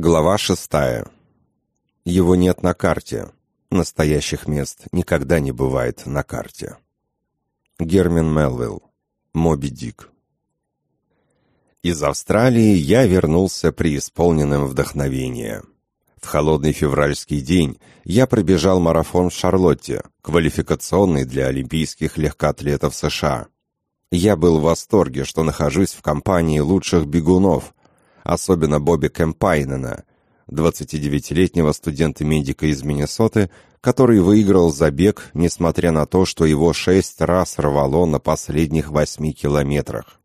Глава шестая. Его нет на карте. Настоящих мест никогда не бывает на карте. Гермин Мелвилл. Моби Дик. Из Австралии я вернулся преисполненным вдохновения. В холодный февральский день я пробежал марафон в Шарлотте, квалификационный для олимпийских легкоатлетов США. Я был в восторге, что нахожусь в компании лучших бегунов, особенно Бобби Кэмпайнена, 29-летнего студента-медика из Миннесоты, который выиграл забег, несмотря на то, что его шесть раз рвало на последних восьми километрах.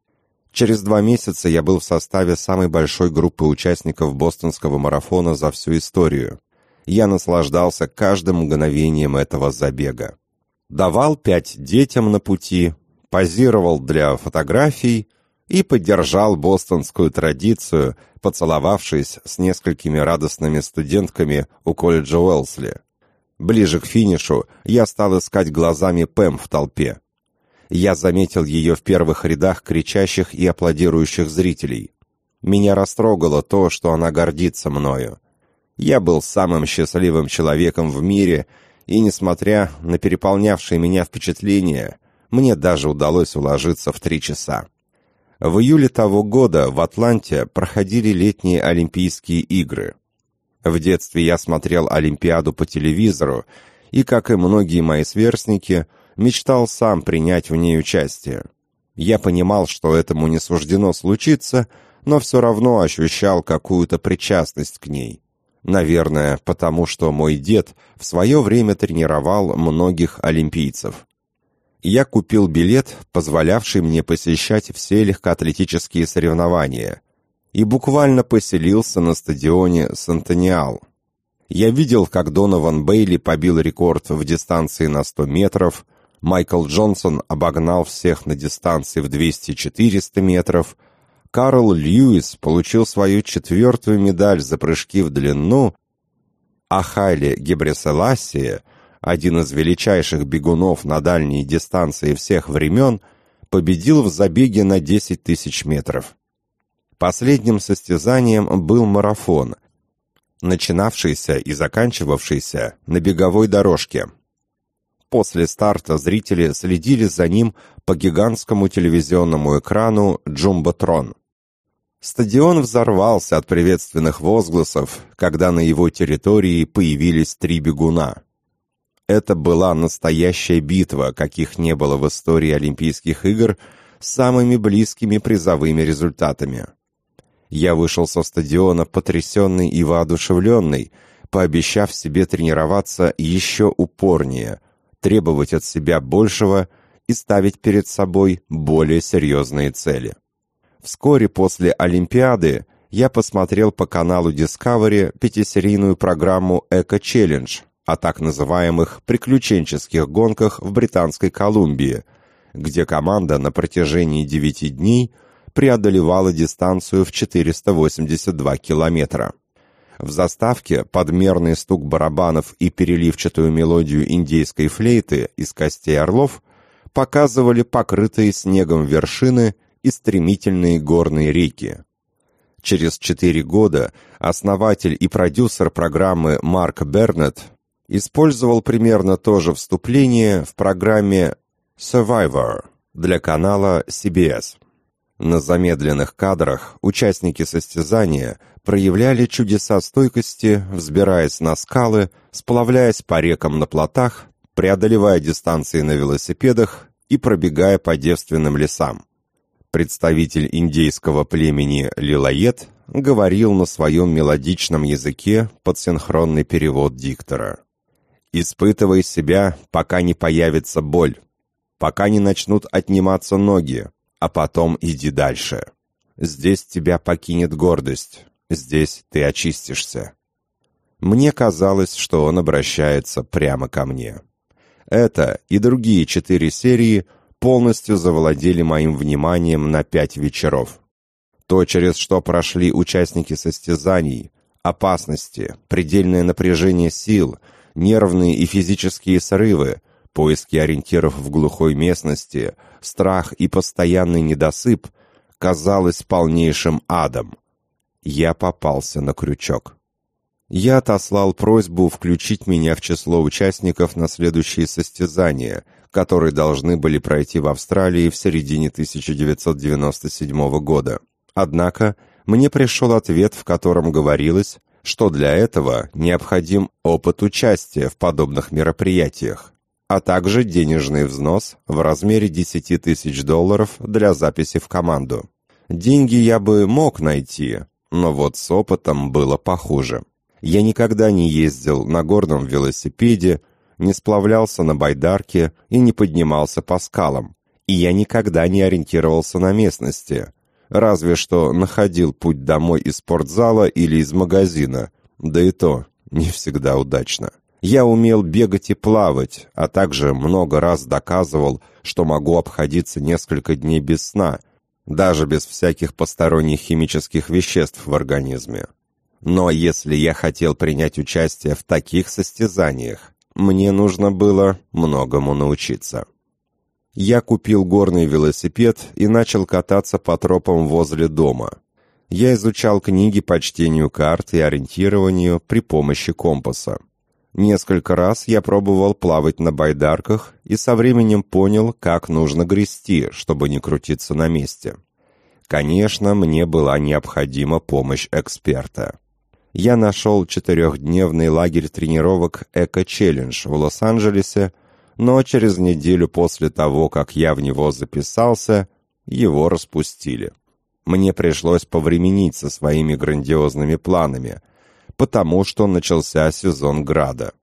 Через два месяца я был в составе самой большой группы участников бостонского марафона за всю историю. Я наслаждался каждым мгновением этого забега. Давал пять детям на пути, позировал для фотографий и поддержал бостонскую традицию, поцеловавшись с несколькими радостными студентками у колледжа Уэлсли. Ближе к финишу я стал искать глазами Пэм в толпе. Я заметил ее в первых рядах кричащих и аплодирующих зрителей. Меня растрогало то, что она гордится мною. Я был самым счастливым человеком в мире, и, несмотря на переполнявшие меня впечатления, мне даже удалось уложиться в три часа. В июле того года в Атланте проходили летние Олимпийские игры. В детстве я смотрел Олимпиаду по телевизору и, как и многие мои сверстники, мечтал сам принять в ней участие. Я понимал, что этому не суждено случиться, но все равно ощущал какую-то причастность к ней. Наверное, потому что мой дед в свое время тренировал многих олимпийцев я купил билет, позволявший мне посещать все легкоатлетические соревнования, и буквально поселился на стадионе Сантаниал. Я видел, как Донован Бейли побил рекорд в дистанции на 100 метров, Майкл Джонсон обогнал всех на дистанции в 200-400 метров, Карл Льюис получил свою четвертую медаль за прыжки в длину, а Хайли Гебреселасия один из величайших бегунов на дальние дистанции всех времен, победил в забеге на 10 тысяч метров. Последним состязанием был марафон, начинавшийся и заканчивавшийся на беговой дорожке. После старта зрители следили за ним по гигантскому телевизионному экрану «Джумботрон». Стадион взорвался от приветственных возгласов, когда на его территории появились три бегуна. Это была настоящая битва, каких не было в истории Олимпийских игр, с самыми близкими призовыми результатами. Я вышел со стадиона потрясенный и воодушевленный, пообещав себе тренироваться еще упорнее, требовать от себя большего и ставить перед собой более серьезные цели. Вскоре после Олимпиады я посмотрел по каналу Discovery пятисерийную программу «Эко Челлендж», о так называемых приключенческих гонках в Британской Колумбии, где команда на протяжении 9 дней преодолевала дистанцию в 482 километра. В заставке подмерный стук барабанов и переливчатую мелодию индейской флейты из костей орлов показывали покрытые снегом вершины и стремительные горные реки. Через четыре года основатель и продюсер программы Марк Бернетт использовал примерно то же вступление в программе Survivor для канала CBS. На замедленных кадрах участники состязания проявляли чудеса стойкости, взбираясь на скалы, сплавляясь по рекам на плотах, преодолевая дистанции на велосипедах и пробегая по девственным лесам. Представитель индейского племени Лилоед говорил на своем мелодичном языке под синхронный перевод диктора. Испытывай себя, пока не появится боль, пока не начнут отниматься ноги, а потом иди дальше. Здесь тебя покинет гордость, здесь ты очистишься. Мне казалось, что он обращается прямо ко мне. Это и другие четыре серии полностью завладели моим вниманием на пять вечеров. То, через что прошли участники состязаний, опасности, предельное напряжение сил — нервные и физические срывы, поиски ориентиров в глухой местности, страх и постоянный недосып казалось полнейшим адом. я попался на крючок. Я отослал просьбу включить меня в число участников на следующие состязания, которые должны были пройти в Австралии в середине 1997 года. Однако мне пришел ответ, в котором говорилось, что для этого необходим опыт участия в подобных мероприятиях, а также денежный взнос в размере 10 тысяч долларов для записи в команду. Деньги я бы мог найти, но вот с опытом было похуже. Я никогда не ездил на горном велосипеде, не сплавлялся на байдарке и не поднимался по скалам. И я никогда не ориентировался на местности, разве что находил путь домой из спортзала или из магазина, да и то не всегда удачно. Я умел бегать и плавать, а также много раз доказывал, что могу обходиться несколько дней без сна, даже без всяких посторонних химических веществ в организме. Но если я хотел принять участие в таких состязаниях, мне нужно было многому научиться. Я купил горный велосипед и начал кататься по тропам возле дома. Я изучал книги по чтению карт и ориентированию при помощи компаса. Несколько раз я пробовал плавать на байдарках и со временем понял, как нужно грести, чтобы не крутиться на месте. Конечно, мне была необходима помощь эксперта я нашел четырехдневный лагерь тренировок «Эко-челлендж» в Лос-Анджелесе, но через неделю после того, как я в него записался, его распустили. Мне пришлось повременить со своими грандиозными планами, потому что начался сезон града.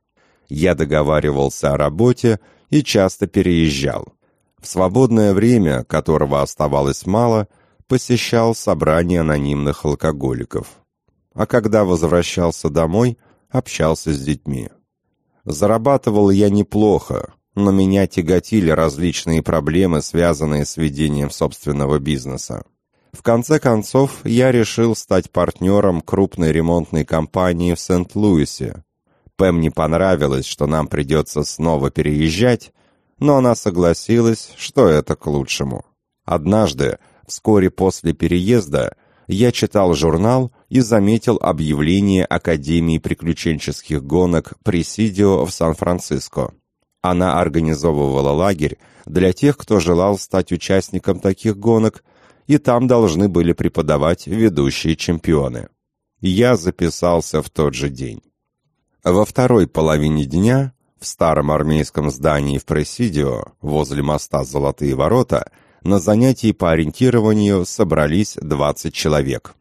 Я договаривался о работе и часто переезжал. В свободное время, которого оставалось мало, посещал собрания анонимных алкоголиков а когда возвращался домой, общался с детьми. Зарабатывал я неплохо, но меня тяготили различные проблемы, связанные с ведением собственного бизнеса. В конце концов, я решил стать партнером крупной ремонтной компании в Сент-Луисе. Пэм не понравилось, что нам придется снова переезжать, но она согласилась, что это к лучшему. Однажды, вскоре после переезда, я читал журнал и заметил объявление Академии приключенческих гонок «Пресидио» в Сан-Франциско. Она организовывала лагерь для тех, кто желал стать участником таких гонок, и там должны были преподавать ведущие чемпионы. Я записался в тот же день. Во второй половине дня в старом армейском здании в Пресидио, возле моста «Золотые ворота», на занятии по ориентированию собрались 20 человек.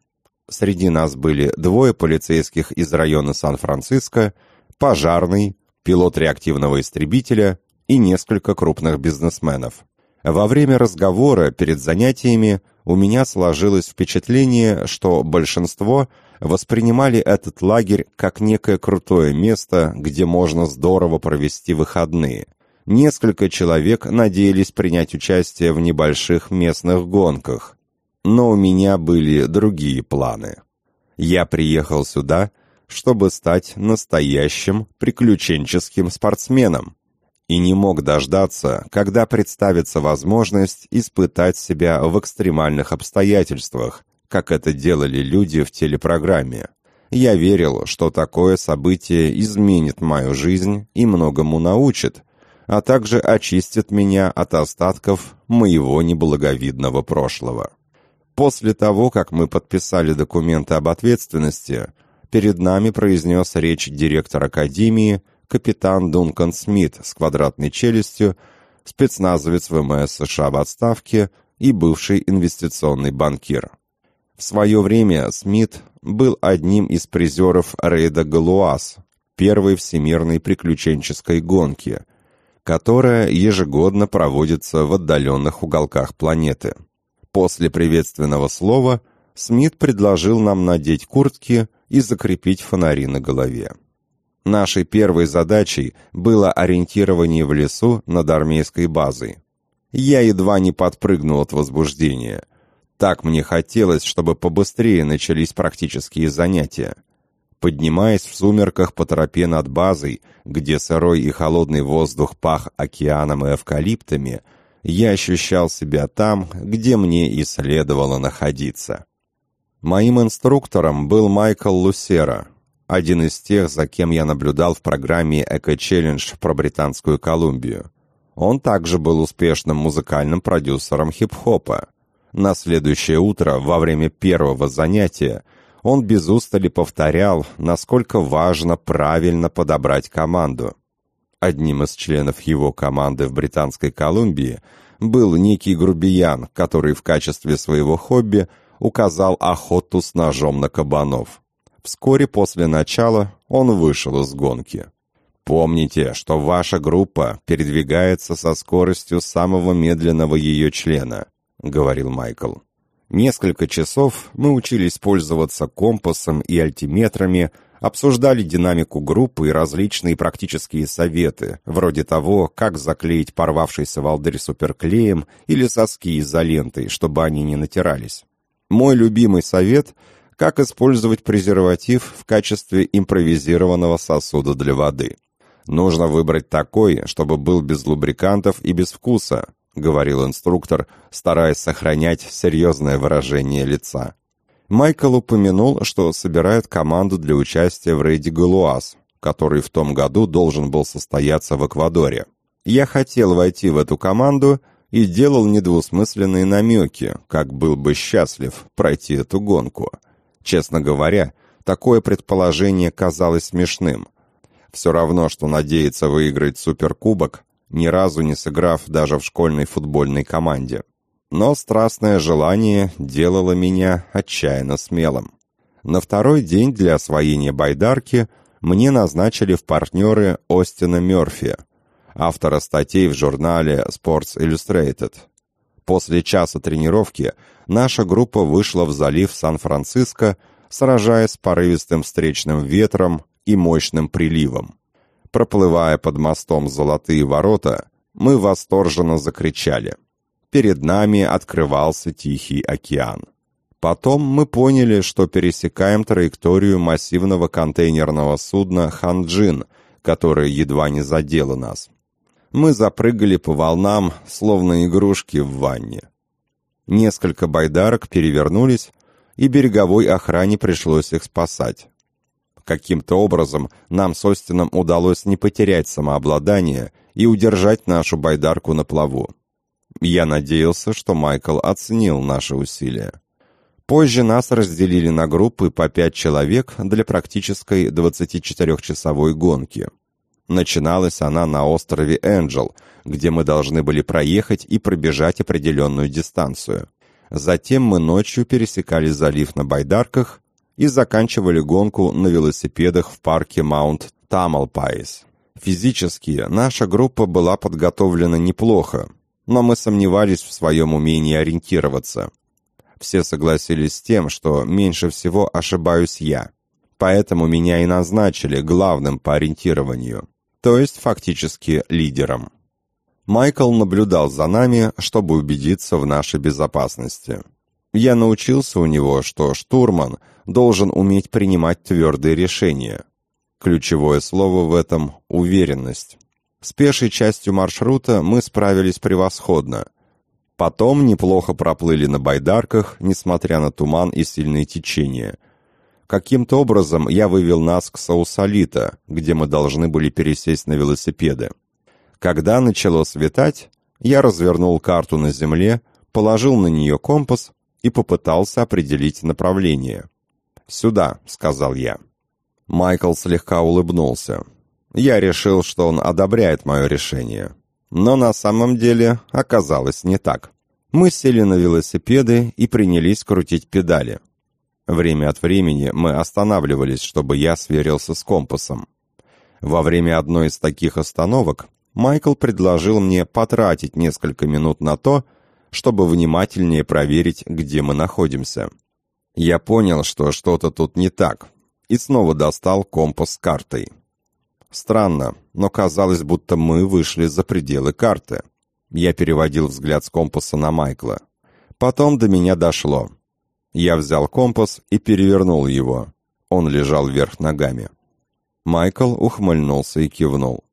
Среди нас были двое полицейских из района Сан-Франциско, пожарный, пилот реактивного истребителя и несколько крупных бизнесменов. Во время разговора перед занятиями у меня сложилось впечатление, что большинство воспринимали этот лагерь как некое крутое место, где можно здорово провести выходные – Несколько человек надеялись принять участие в небольших местных гонках. Но у меня были другие планы. Я приехал сюда, чтобы стать настоящим приключенческим спортсменом. И не мог дождаться, когда представится возможность испытать себя в экстремальных обстоятельствах, как это делали люди в телепрограмме. Я верил, что такое событие изменит мою жизнь и многому научит, а также очистит меня от остатков моего неблаговидного прошлого. После того, как мы подписали документы об ответственности, перед нами произнес речь директор Академии, капитан Дункан Смит с квадратной челюстью, спецназовец ВМС США в отставке и бывший инвестиционный банкир. В свое время Смит был одним из призеров рейда «Галуаз», первой всемирной приключенческой гонки, которая ежегодно проводится в отдаленных уголках планеты. После приветственного слова Смит предложил нам надеть куртки и закрепить фонари на голове. Нашей первой задачей было ориентирование в лесу над армейской базой. Я едва не подпрыгнул от возбуждения. Так мне хотелось, чтобы побыстрее начались практические занятия. Поднимаясь в сумерках по тропе над базой, где сырой и холодный воздух пах океаном и эвкалиптами, я ощущал себя там, где мне и следовало находиться. Моим инструктором был Майкл Лусера, один из тех, за кем я наблюдал в программе «Эко-челлендж» про Британскую Колумбию. Он также был успешным музыкальным продюсером хип-хопа. На следующее утро, во время первого занятия, он без устали повторял, насколько важно правильно подобрать команду. Одним из членов его команды в Британской Колумбии был некий грубиян, который в качестве своего хобби указал охоту с ножом на кабанов. Вскоре после начала он вышел из гонки. Помните, что ваша группа передвигается со скоростью самого медленного ее члена, говорил Майкл. Несколько часов мы учились пользоваться компасом и альтиметрами, обсуждали динамику группы и различные практические советы, вроде того, как заклеить порвавшийся волдырь суперклеем или соски изолентой, чтобы они не натирались. Мой любимый совет — как использовать презерватив в качестве импровизированного сосуда для воды. Нужно выбрать такой, чтобы был без лубрикантов и без вкуса, говорил инструктор, стараясь сохранять серьезное выражение лица. Майкл упомянул, что собирает команду для участия в рейде «Галуаз», который в том году должен был состояться в Эквадоре. Я хотел войти в эту команду и делал недвусмысленные намеки, как был бы счастлив пройти эту гонку. Честно говоря, такое предположение казалось смешным. Все равно, что надеяться выиграть суперкубок, ни разу не сыграв даже в школьной футбольной команде. Но страстное желание делало меня отчаянно смелым. На второй день для освоения байдарки мне назначили в партнеры Остина Мерфи, автора статей в журнале Sports Illustrated. После часа тренировки наша группа вышла в залив Сан-Франциско, сражаясь с порывистым встречным ветром и мощным приливом. Проплывая под мостом «Золотые ворота», мы восторженно закричали – перед нами открывался Тихий океан. Потом мы поняли, что пересекаем траекторию массивного контейнерного судна «Ханджин», которое едва не задело нас. Мы запрыгали по волнам, словно игрушки в ванне. Несколько байдарок перевернулись, и береговой охране пришлось их спасать. Каким-то образом нам с Остином удалось не потерять самообладание и удержать нашу байдарку на плаву. Я надеялся, что Майкл оценил наши усилия. Позже нас разделили на группы по пять человек для практической 24-часовой гонки. Начиналась она на острове Энджел, где мы должны были проехать и пробежать определенную дистанцию. Затем мы ночью пересекали залив на байдарках и заканчивали гонку на велосипедах в парке Маунт Тамалпайс. Физически наша группа была подготовлена неплохо, но мы сомневались в своем умении ориентироваться. Все согласились с тем, что меньше всего ошибаюсь я. Поэтому меня и назначили главным по ориентированию, то есть фактически лидером. Майкл наблюдал за нами, чтобы убедиться в нашей безопасности. Я научился у него, что штурман должен уметь принимать твердые решения. Ключевое слово в этом – уверенность. С пешей частью маршрута мы справились превосходно. Потом неплохо проплыли на байдарках, несмотря на туман и сильные течения. Каким-то образом я вывел нас к Саусалита, где мы должны были пересесть на велосипеды. Когда начало светать, я развернул карту на земле, положил на нее компас и попытался определить направление. «Сюда», — сказал я. Майкл слегка улыбнулся. Я решил, что он одобряет мое решение. Но на самом деле оказалось не так. Мы сели на велосипеды и принялись крутить педали. Время от времени мы останавливались, чтобы я сверился с компасом. Во время одной из таких остановок Майкл предложил мне потратить несколько минут на то, чтобы внимательнее проверить, где мы находимся. Я понял, что что-то тут не так, и снова достал компас с картой. Странно, но казалось, будто мы вышли за пределы карты. Я переводил взгляд с компаса на Майкла. Потом до меня дошло. Я взял компас и перевернул его. Он лежал вверх ногами. Майкл ухмыльнулся и кивнул.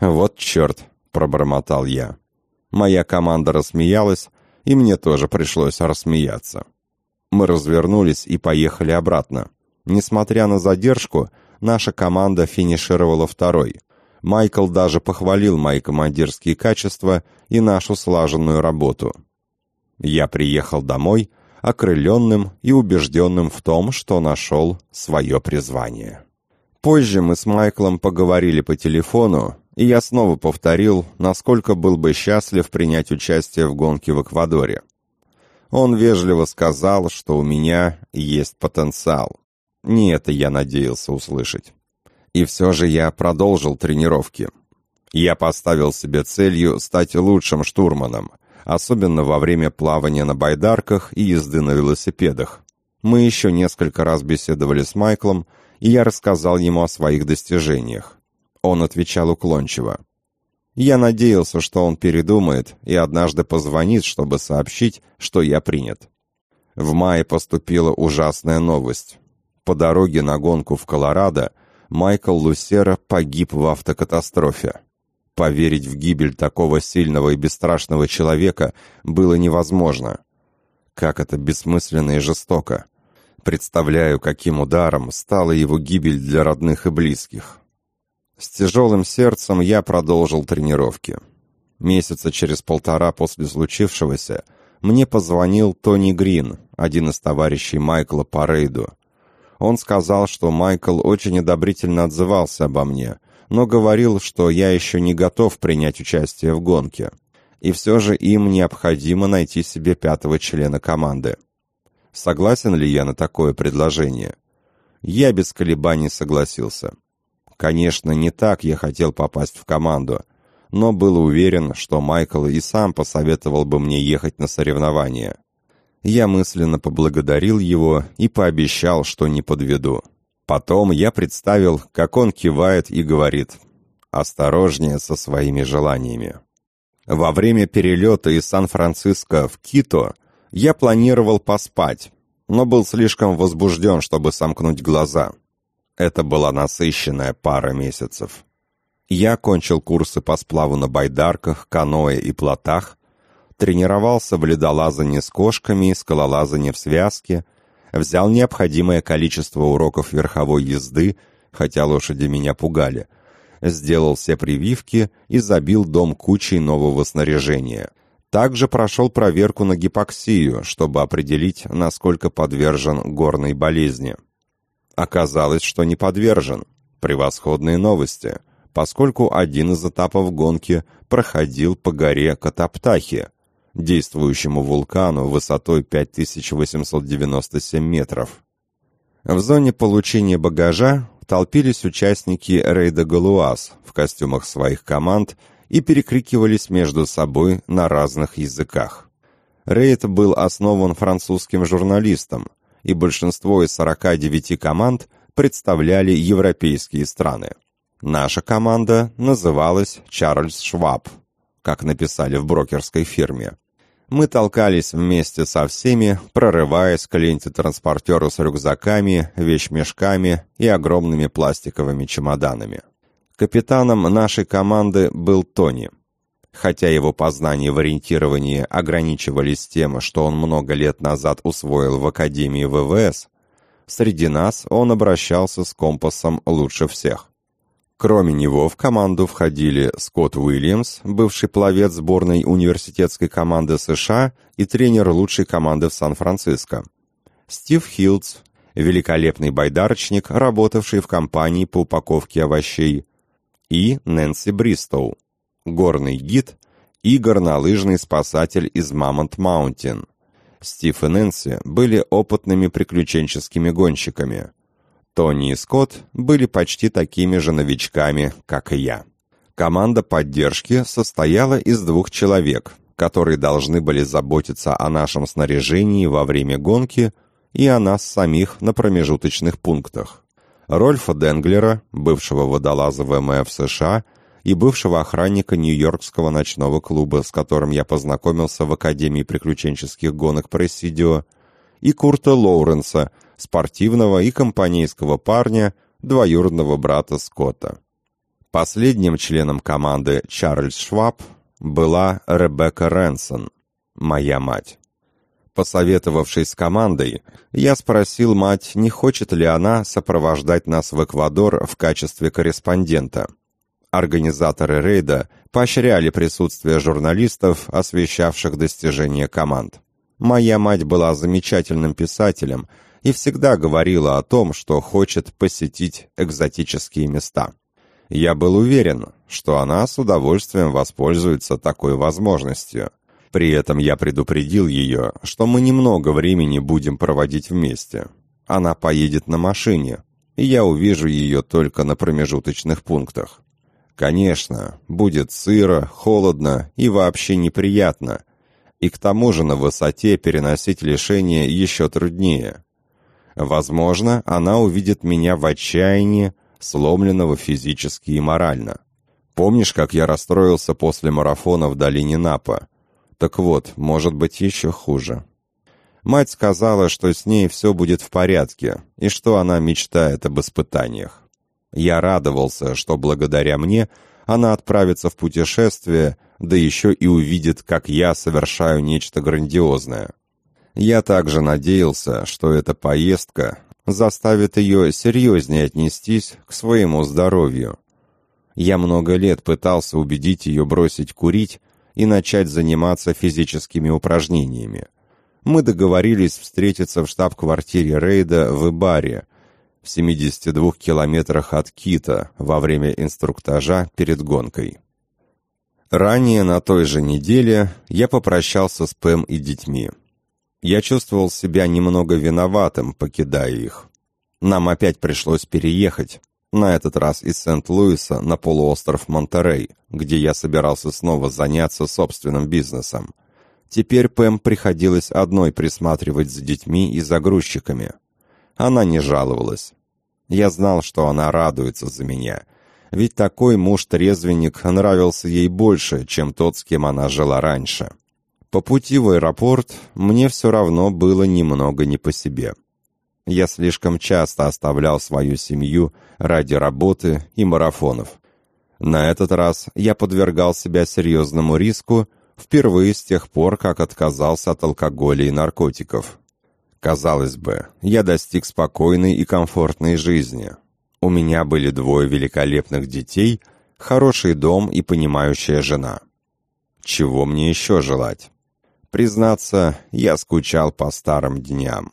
«Вот черт!» — пробормотал я. Моя команда рассмеялась, и мне тоже пришлось рассмеяться. Мы развернулись и поехали обратно. Несмотря на задержку, наша команда финишировала второй. Майкл даже похвалил мои командирские качества и нашу слаженную работу. Я приехал домой, окрыленным и убежденным в том, что нашел свое призвание. Позже мы с Майклом поговорили по телефону, и я снова повторил, насколько был бы счастлив принять участие в гонке в Эквадоре. Он вежливо сказал, что у меня есть потенциал. Не это я надеялся услышать. И все же я продолжил тренировки. Я поставил себе целью стать лучшим штурманом, особенно во время плавания на байдарках и езды на велосипедах. Мы еще несколько раз беседовали с Майклом, и я рассказал ему о своих достижениях. Он отвечал уклончиво. Я надеялся, что он передумает и однажды позвонит, чтобы сообщить, что я принят. В мае поступила ужасная новость. По дороге на гонку в Колорадо Майкл Лусера погиб в автокатастрофе. Поверить в гибель такого сильного и бесстрашного человека было невозможно. Как это бессмысленно и жестоко. Представляю, каким ударом стала его гибель для родных и близких. С тяжелым сердцем я продолжил тренировки. Месяца через полтора после случившегося мне позвонил Тони Грин, один из товарищей Майкла по рейду. Он сказал, что Майкл очень одобрительно отзывался обо мне, но говорил, что я еще не готов принять участие в гонке. И все же им необходимо найти себе пятого члена команды. Согласен ли я на такое предложение? Я без колебаний согласился. Конечно, не так я хотел попасть в команду, но был уверен, что Майкл и сам посоветовал бы мне ехать на соревнования. Я мысленно поблагодарил его и пообещал, что не подведу. Потом я представил, как он кивает и говорит «Осторожнее со своими желаниями». Во время перелета из Сан-Франциско в Кито я планировал поспать, но был слишком возбужден, чтобы сомкнуть глаза. Это была насыщенная пара месяцев. Я окончил курсы по сплаву на байдарках, каноэ и плотах, тренировался в ледолазании с кошками, скалолазании в связке, взял необходимое количество уроков верховой езды, хотя лошади меня пугали, сделал все прививки и забил дом кучей нового снаряжения. Также прошел проверку на гипоксию, чтобы определить, насколько подвержен горной болезни. Оказалось, что не подвержен. Превосходные новости, поскольку один из этапов гонки проходил по горе Катаптахи, действующему вулкану высотой 5897 метров. В зоне получения багажа толпились участники рейда «Галуаз» в костюмах своих команд и перекрикивались между собой на разных языках. Рейд был основан французским журналистом, и большинство из 49 команд представляли европейские страны. Наша команда называлась «Чарльз Шваб», как написали в брокерской фирме. Мы толкались вместе со всеми, прорываясь к ленте-транспортеру с рюкзаками, вещмешками и огромными пластиковыми чемоданами. Капитаном нашей команды был Тони. Хотя его познания в ориентировании ограничивались тем, что он много лет назад усвоил в Академии ВВС, среди нас он обращался с компасом лучше всех. Кроме него в команду входили Скотт Уильямс, бывший пловец сборной университетской команды США и тренер лучшей команды в Сан-Франциско. Стив Хилдс, великолепный байдарочник, работавший в компании по упаковке овощей. И Нэнси Бристоу, горный гид и горнолыжный спасатель из Мамонт Маунтин. Стив и Нэнси были опытными приключенческими гонщиками – Тони и Скотт были почти такими же новичками, как и я. Команда поддержки состояла из двух человек, которые должны были заботиться о нашем снаряжении во время гонки и о нас самих на промежуточных пунктах. Рольфа Денглера, бывшего водолаза ВМФ США и бывшего охранника Нью-Йоркского ночного клуба, с которым я познакомился в Академии приключенческих гонок Пресидио, и Курта Лоуренса – спортивного и компанейского парня, двоюродного брата Скотта. Последним членом команды Чарльз Шваб была Ребекка Ренсон, моя мать. Посоветовавшись с командой, я спросил мать, не хочет ли она сопровождать нас в Эквадор в качестве корреспондента. Организаторы рейда поощряли присутствие журналистов, освещавших достижения команд. Моя мать была замечательным писателем и всегда говорила о том, что хочет посетить экзотические места. Я был уверен, что она с удовольствием воспользуется такой возможностью. При этом я предупредил ее, что мы немного времени будем проводить вместе. Она поедет на машине, и я увижу ее только на промежуточных пунктах. Конечно, будет сыро, холодно и вообще неприятно. И к тому же на высоте переносить лишение еще труднее. Возможно, она увидит меня в отчаянии, сломленного физически и морально. Помнишь, как я расстроился после марафона в долине Напа? Так вот, может быть еще хуже. Мать сказала, что с ней все будет в порядке, и что она мечтает об испытаниях. Я радовался, что благодаря мне она отправится в путешествие, да еще и увидит, как я совершаю нечто грандиозное. Я также надеялся, что эта поездка заставит ее серьезнее отнестись к своему здоровью. Я много лет пытался убедить ее бросить курить и начать заниматься физическими упражнениями. Мы договорились встретиться в штаб-квартире рейда в Ибаре, в 72 километрах от Кита, во время инструктажа перед гонкой. Ранее на той же неделе я попрощался с Пэм и детьми. Я чувствовал себя немного виноватым, покидая их. Нам опять пришлось переехать, на этот раз из Сент-Луиса на полуостров Монтерей, где я собирался снова заняться собственным бизнесом. Теперь Пэм приходилось одной присматривать за детьми и загрузчиками. Она не жаловалась. Я знал, что она радуется за меня, ведь такой муж-трезвенник нравился ей больше, чем тот, с кем она жила раньше. По пути в аэропорт мне все равно было немного не по себе. Я слишком часто оставлял свою семью ради работы и марафонов. На этот раз я подвергал себя серьезному риску впервые с тех пор, как отказался от алкоголя и наркотиков. Казалось бы, я достиг спокойной и комфортной жизни. У меня были двое великолепных детей, хороший дом и понимающая жена. Чего мне еще желать? Признаться, я скучал по старым дням.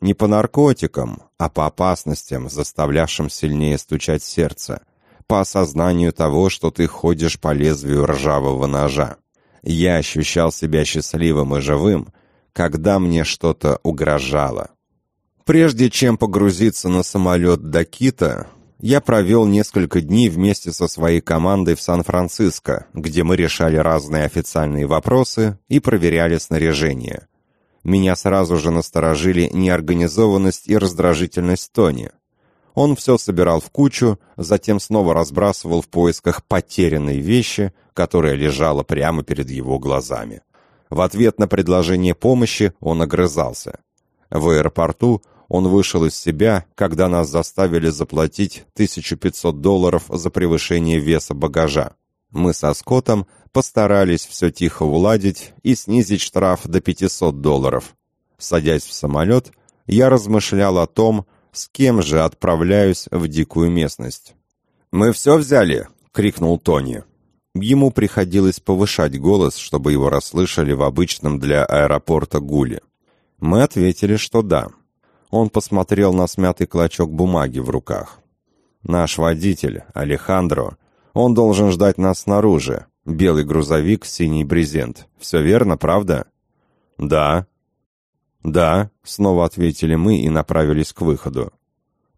Не по наркотикам, а по опасностям, заставлявшим сильнее стучать сердце, по осознанию того, что ты ходишь по лезвию ржавого ножа. Я ощущал себя счастливым и живым, когда мне что-то угрожало. Прежде чем погрузиться на самолет до Кита, я провел несколько дней вместе со своей командой в Сан-Франциско, где мы решали разные официальные вопросы и проверяли снаряжение – меня сразу же насторожили неорганизованность и раздражительность Тони. Он все собирал в кучу, затем снова разбрасывал в поисках потерянной вещи, которая лежала прямо перед его глазами. В ответ на предложение помощи он огрызался. В аэропорту он вышел из себя, когда нас заставили заплатить 1500 долларов за превышение веса багажа. Мы со Скоттом постарались все тихо уладить и снизить штраф до 500 долларов. Садясь в самолет, я размышлял о том, с кем же отправляюсь в дикую местность. «Мы все взяли!» — крикнул Тони. Ему приходилось повышать голос, чтобы его расслышали в обычном для аэропорта гуле. Мы ответили, что да. Он посмотрел на смятый клочок бумаги в руках. «Наш водитель, Алехандро, он должен ждать нас снаружи. Белый грузовик, синий брезент. Все верно, правда? Да. Да, снова ответили мы и направились к выходу.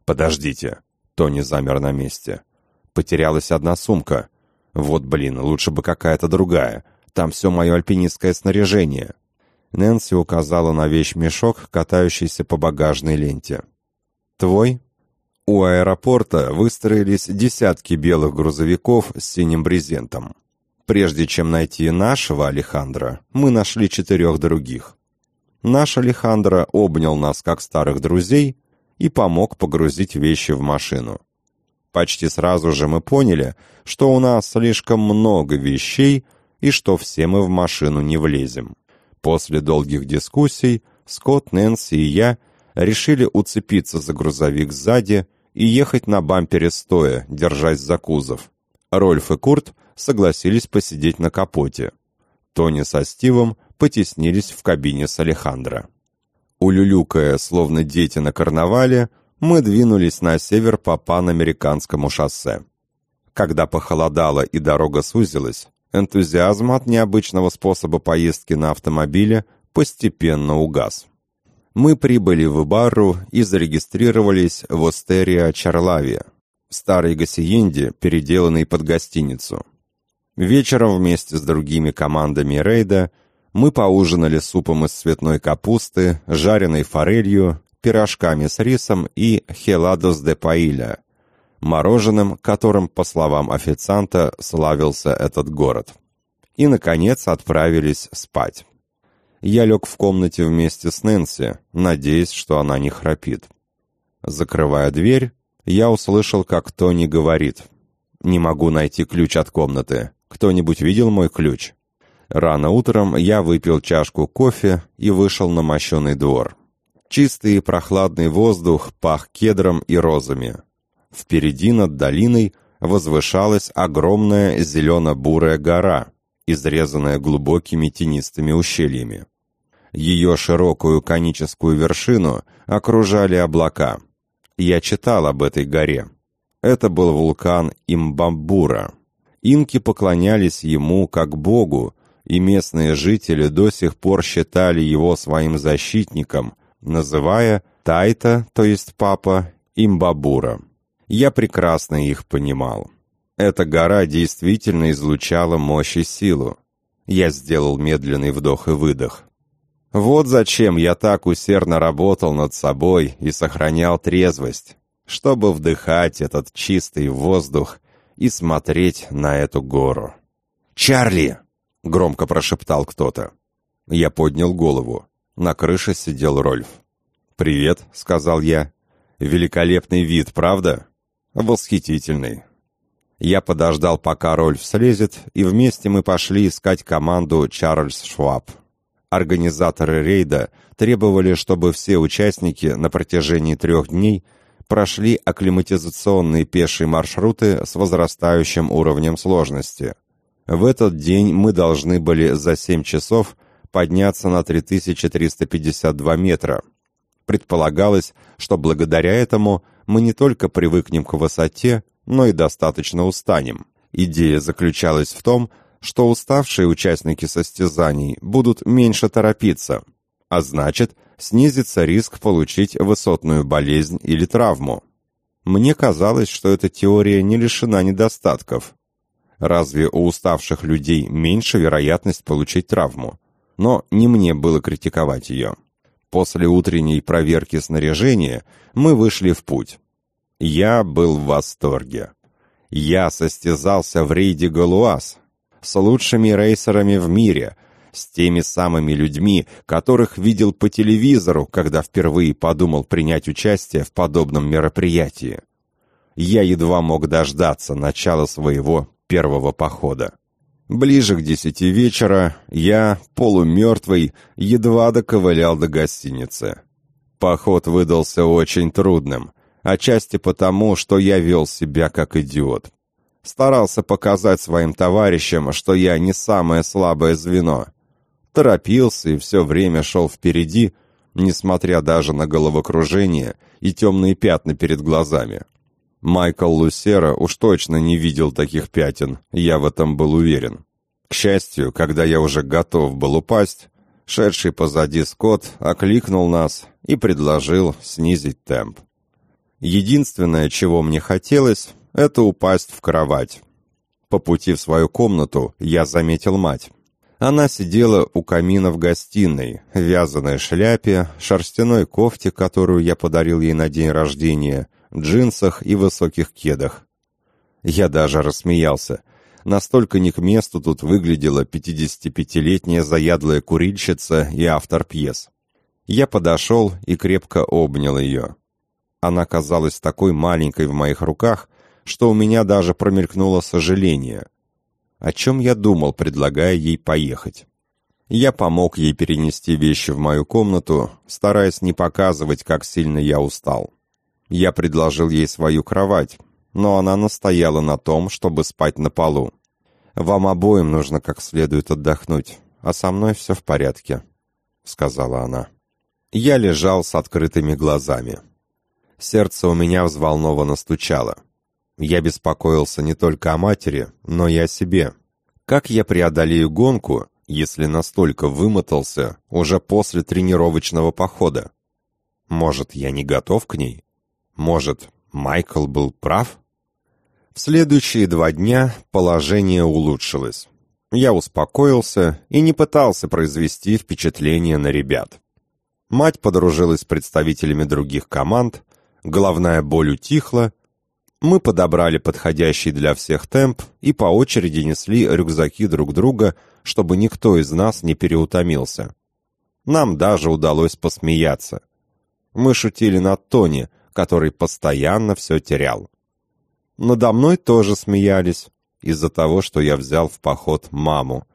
Подождите. Тони замер на месте. Потерялась одна сумка. Вот, блин, лучше бы какая-то другая. Там все мое альпинистское снаряжение. Нэнси указала на вещь-мешок, катающийся по багажной ленте. «Твой?» У аэропорта выстроились десятки белых грузовиков с синим брезентом. Прежде чем найти нашего Алехандра, мы нашли четырех других. Наш Алехандро обнял нас как старых друзей и помог погрузить вещи в машину. Почти сразу же мы поняли, что у нас слишком много вещей и что все мы в машину не влезем. После долгих дискуссий Скотт, Нэнси и я решили уцепиться за грузовик сзади и ехать на бампере стоя, держась за кузов. Рольф и Курт согласились посидеть на капоте. Тони со Стивом потеснились в кабине с Алехандро. Улюлюкая, словно дети на карнавале, мы двинулись на север по панамериканскому шоссе. Когда похолодало и дорога сузилась, энтузиазм от необычного способа поездки на автомобиле постепенно угас. Мы прибыли в Ибарру и зарегистрировались в Остерия Чарлавия, старой гасиенде, переделанной под гостиницу. Вечером вместе с другими командами рейда мы поужинали супом из цветной капусты, жареной форелью, пирожками с рисом и хеладос де паиля, мороженым, которым, по словам официанта, славился этот город. И, наконец, отправились спать. Я лег в комнате вместе с Нэнси, надеясь, что она не храпит. Закрывая дверь, я услышал, как Тони говорит. «Не могу найти ключ от комнаты. Кто-нибудь видел мой ключ?» Рано утром я выпил чашку кофе и вышел на мощеный двор. Чистый и прохладный воздух пах кедром и розами. Впереди над долиной возвышалась огромная зелено-бурая гора, изрезанная глубокими тенистыми ущельями. Ее широкую коническую вершину окружали облака. Я читал об этой горе. Это был вулкан Имбамбура. Инки поклонялись ему как богу, и местные жители до сих пор считали его своим защитником, называя Тайта, то есть папа, Имбабура. Я прекрасно их понимал. Эта гора действительно излучала мощь и силу. Я сделал медленный вдох и выдох. Вот зачем я так усердно работал над собой и сохранял трезвость, чтобы вдыхать этот чистый воздух и смотреть на эту гору. «Чарли!» — громко прошептал кто-то. Я поднял голову. На крыше сидел Рольф. «Привет», — сказал я. «Великолепный вид, правда?» «Восхитительный». Я подождал, пока Рольф слезет, и вместе мы пошли искать команду Чарльз Шваб. Организаторы рейда требовали, чтобы все участники на протяжении трех дней прошли акклиматизационные пешие маршруты с возрастающим уровнем сложности — в этот день мы должны были за 7 часов подняться на 3352 метра. Предполагалось, что благодаря этому мы не только привыкнем к высоте, но и достаточно устанем. Идея заключалась в том, что уставшие участники состязаний будут меньше торопиться, а значит, снизится риск получить высотную болезнь или травму. Мне казалось, что эта теория не лишена недостатков, Разве у уставших людей меньше вероятность получить травму? Но не мне было критиковать ее. После утренней проверки снаряжения мы вышли в путь. Я был в восторге. Я состязался в рейде «Галуаз» с лучшими рейсерами в мире, с теми самыми людьми, которых видел по телевизору, когда впервые подумал принять участие в подобном мероприятии. Я едва мог дождаться начала своего первого похода. Ближе к десяти вечера я, полумертвый, едва доковылял до гостиницы. Поход выдался очень трудным, отчасти потому, что я вел себя как идиот. Старался показать своим товарищам, что я не самое слабое звено. Торопился и все время шел впереди, несмотря даже на головокружение и темные пятна перед глазами. Майкл Лусера уж точно не видел таких пятен, я в этом был уверен. К счастью, когда я уже готов был упасть, шедший позади Скотт окликнул нас и предложил снизить темп. Единственное, чего мне хотелось, это упасть в кровать. По пути в свою комнату я заметил мать. Она сидела у камина в гостиной, в вязаной шляпе, шерстяной кофте, которую я подарил ей на день рождения, джинсах и высоких кедах. Я даже рассмеялся. Настолько не к месту тут выглядела 55-летняя заядлая курильщица и автор пьес. Я подошел и крепко обнял ее. Она казалась такой маленькой в моих руках, что у меня даже промелькнуло сожаление. О чем я думал, предлагая ей поехать? Я помог ей перенести вещи в мою комнату, стараясь не показывать, как сильно я устал. Я предложил ей свою кровать, но она настояла на том, чтобы спать на полу. «Вам обоим нужно как следует отдохнуть, а со мной все в порядке», — сказала она. Я лежал с открытыми глазами. Сердце у меня взволнованно стучало. Я беспокоился не только о матери, но и о себе. Как я преодолею гонку, если настолько вымотался уже после тренировочного похода? Может, я не готов к ней? Может, Майкл был прав? В следующие два дня положение улучшилось. Я успокоился и не пытался произвести впечатление на ребят. Мать подружилась с представителями других команд, головная боль утихла, мы подобрали подходящий для всех темп и по очереди несли рюкзаки друг друга, чтобы никто из нас не переутомился. Нам даже удалось посмеяться. Мы шутили над Тони, который постоянно все терял. Надо мной тоже смеялись, из-за того, что я взял в поход маму.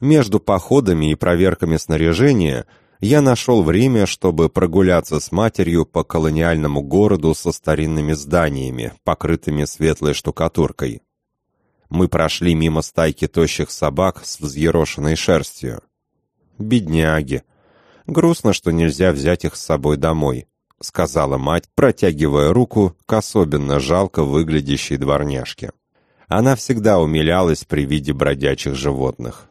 Между походами и проверками снаряжения я нашел время, чтобы прогуляться с матерью по колониальному городу со старинными зданиями, покрытыми светлой штукатуркой. Мы прошли мимо стайки тощих собак с взъерошенной шерстью. Бедняги. Грустно, что нельзя взять их с собой домой, сказала мать, протягивая руку к особенно жалко выглядящей дворняжке. Она всегда умилялась при виде бродячих животных.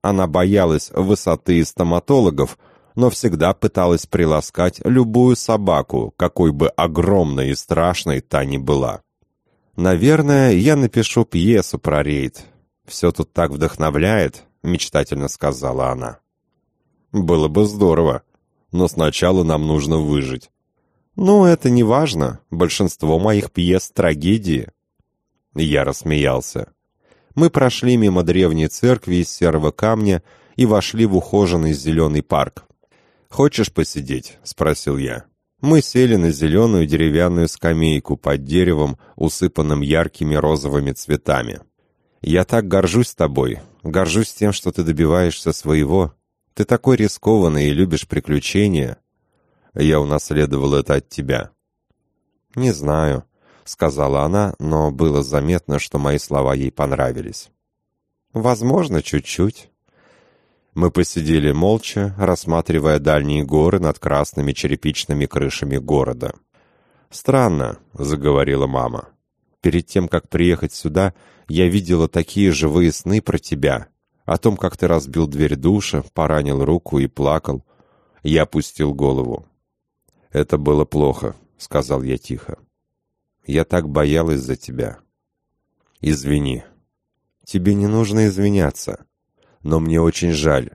Она боялась высоты стоматологов, но всегда пыталась приласкать любую собаку, какой бы огромной и страшной та ни была. «Наверное, я напишу пьесу про рейд. Все тут так вдохновляет», — мечтательно сказала она. «Было бы здорово, но сначала нам нужно выжить». «Ну, это не важно. Большинство моих пьес — трагедии». Я рассмеялся. Мы прошли мимо древней церкви из серого камня и вошли в ухоженный зеленый парк. «Хочешь посидеть?» — спросил я. Мы сели на зеленую деревянную скамейку под деревом, усыпанным яркими розовыми цветами. «Я так горжусь тобой, горжусь тем, что ты добиваешься своего. Ты такой рискованный и любишь приключения. Я унаследовал это от тебя». «Не знаю», — сказала она, но было заметно, что мои слова ей понравились. «Возможно, чуть-чуть». Мы посидели молча, рассматривая дальние горы над красными черепичными крышами города. «Странно», — заговорила мама. «Перед тем, как приехать сюда, я видела такие живые сны про тебя. О том, как ты разбил дверь душа, поранил руку и плакал. Я опустил голову. «Это было плохо», — сказал я тихо. «Я так боялась за тебя». «Извини». «Тебе не нужно извиняться но мне очень жаль.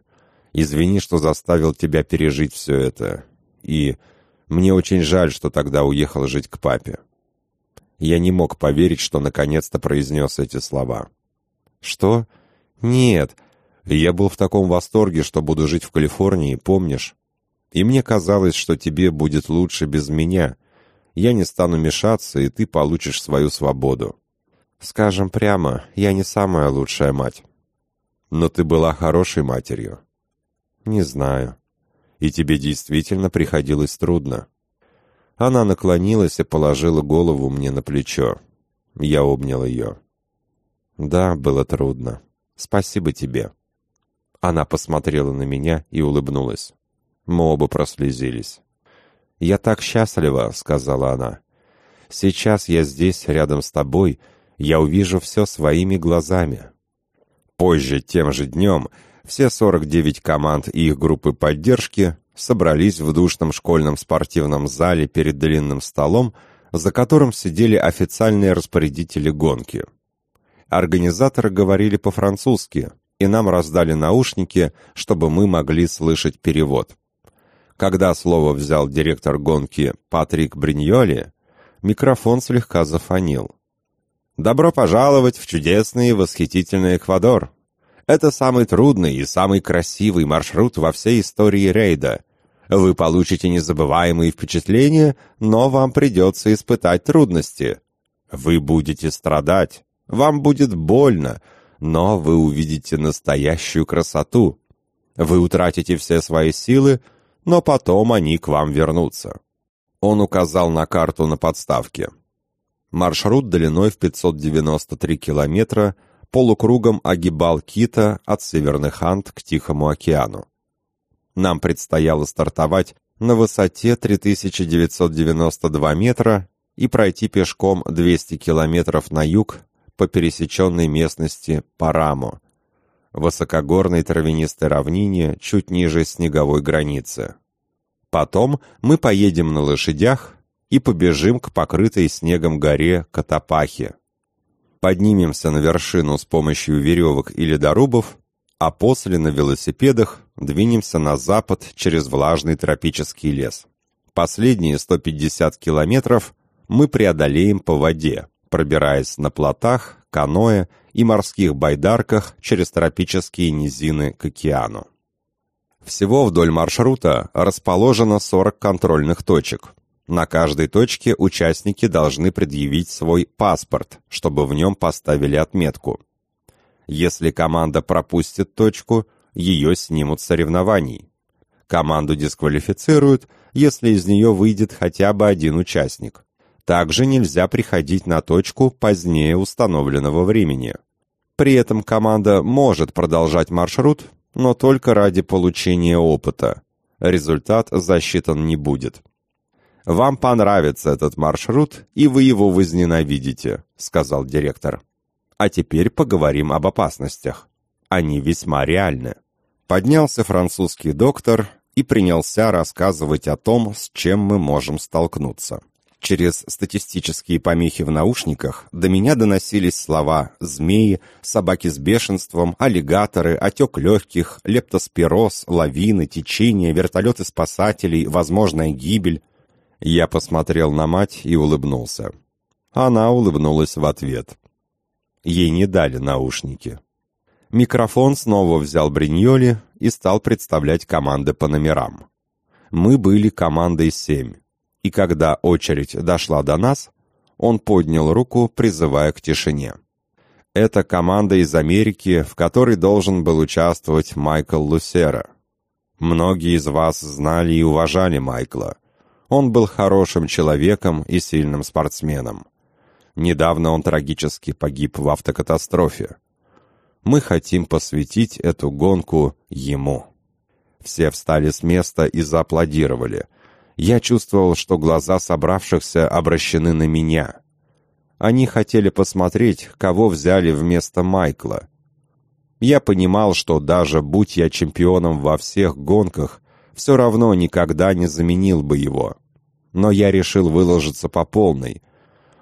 Извини, что заставил тебя пережить все это. И мне очень жаль, что тогда уехал жить к папе. Я не мог поверить, что наконец-то произнес эти слова. Что? Нет. Я был в таком восторге, что буду жить в Калифорнии, помнишь? И мне казалось, что тебе будет лучше без меня. Я не стану мешаться, и ты получишь свою свободу. Скажем прямо, я не самая лучшая мать. Но ты была хорошей матерью. Не знаю. И тебе действительно приходилось трудно. Она наклонилась и положила голову мне на плечо. Я обнял ее. Да, было трудно. Спасибо тебе. Она посмотрела на меня и улыбнулась. Мы оба прослезились. «Я так счастлива», — сказала она. «Сейчас я здесь, рядом с тобой, я увижу все своими глазами. Позже, тем же днем, все 49 команд и их группы поддержки собрались в душном школьном спортивном зале перед длинным столом, за которым сидели официальные распорядители гонки. Организаторы говорили по-французски, и нам раздали наушники, чтобы мы могли слышать перевод. Когда слово взял директор гонки Патрик Бриньоли, микрофон слегка зафонил. Добро пожаловать в чудесный и восхитительный Эквадор. Это самый трудный и самый красивый маршрут во всей истории рейда. Вы получите незабываемые впечатления, но вам придется испытать трудности. Вы будете страдать, вам будет больно, но вы увидите настоящую красоту. Вы утратите все свои силы, но потом они к вам вернутся. Он указал на карту на подставке. Маршрут длиной в 593 километра полукругом огибал Кита от Северных Анд к Тихому океану. Нам предстояло стартовать на высоте 3992 метра и пройти пешком 200 километров на юг по пересеченной местности Параму, высокогорной травянистой равнине чуть ниже снеговой границы. Потом мы поедем на лошадях и побежим к покрытой снегом горе Катапахи. Поднимемся на вершину с помощью веревок или дорубов, а после на велосипедах двинемся на запад через влажный тропический лес. Последние 150 километров мы преодолеем по воде, пробираясь на плотах, каноэ и морских байдарках через тропические низины к океану. Всего вдоль маршрута расположено 40 контрольных точек. На каждой точке участники должны предъявить свой паспорт, чтобы в нем поставили отметку. Если команда пропустит точку, ее снимут с соревнований. Команду дисквалифицируют, если из нее выйдет хотя бы один участник. Также нельзя приходить на точку позднее установленного времени. При этом команда может продолжать маршрут, но только ради получения опыта. Результат засчитан не будет. «Вам понравится этот маршрут, и вы его возненавидите», — сказал директор. «А теперь поговорим об опасностях. Они весьма реальны». Поднялся французский доктор и принялся рассказывать о том, с чем мы можем столкнуться. Через статистические помехи в наушниках до меня доносились слова «змеи», «собаки с бешенством», «аллигаторы», «отек легких», «лептоспироз», «лавины», «течение», «вертолеты спасателей», «возможная гибель». Я посмотрел на мать и улыбнулся. Она улыбнулась в ответ. Ей не дали наушники. Микрофон снова взял Бриньоли и стал представлять команды по номерам. Мы были командой семь и когда очередь дошла до нас, он поднял руку, призывая к тишине. Это команда из Америки, в которой должен был участвовать Майкл Лусера. Многие из вас знали и уважали Майкла. Он был хорошим человеком и сильным спортсменом. Недавно он трагически погиб в автокатастрофе. Мы хотим посвятить эту гонку ему. Все встали с места и зааплодировали – я чувствовал, что глаза собравшихся обращены на меня. Они хотели посмотреть, кого взяли вместо Майкла. Я понимал, что даже будь я чемпионом во всех гонках, все равно никогда не заменил бы его. Но я решил выложиться по полной.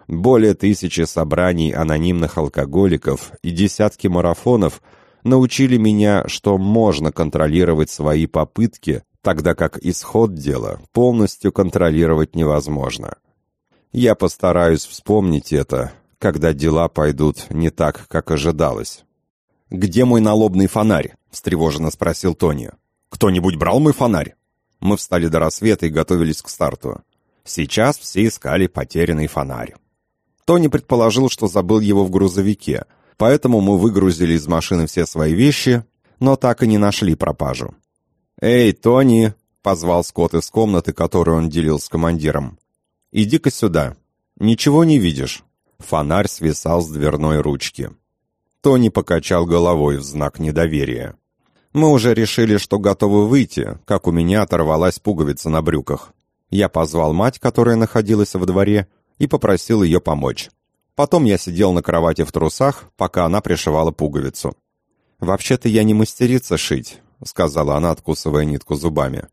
Более тысячи собраний анонимных алкоголиков и десятки марафонов научили меня, что можно контролировать свои попытки тогда как исход дела полностью контролировать невозможно. Я постараюсь вспомнить это, когда дела пойдут не так, как ожидалось. «Где мой налобный фонарь?» — встревоженно спросил Тони. «Кто-нибудь брал мой фонарь?» Мы встали до рассвета и готовились к старту. Сейчас все искали потерянный фонарь. Тони предположил, что забыл его в грузовике, поэтому мы выгрузили из машины все свои вещи, но так и не нашли пропажу. «Эй, Тони!» — позвал Скотт из комнаты, которую он делил с командиром. «Иди-ка сюда. Ничего не видишь?» Фонарь свисал с дверной ручки. Тони покачал головой в знак недоверия. «Мы уже решили, что готовы выйти, как у меня оторвалась пуговица на брюках. Я позвал мать, которая находилась во дворе, и попросил ее помочь. Потом я сидел на кровати в трусах, пока она пришивала пуговицу. Вообще-то я не мастерица шить, — сказала она, откусывая нитку зубами.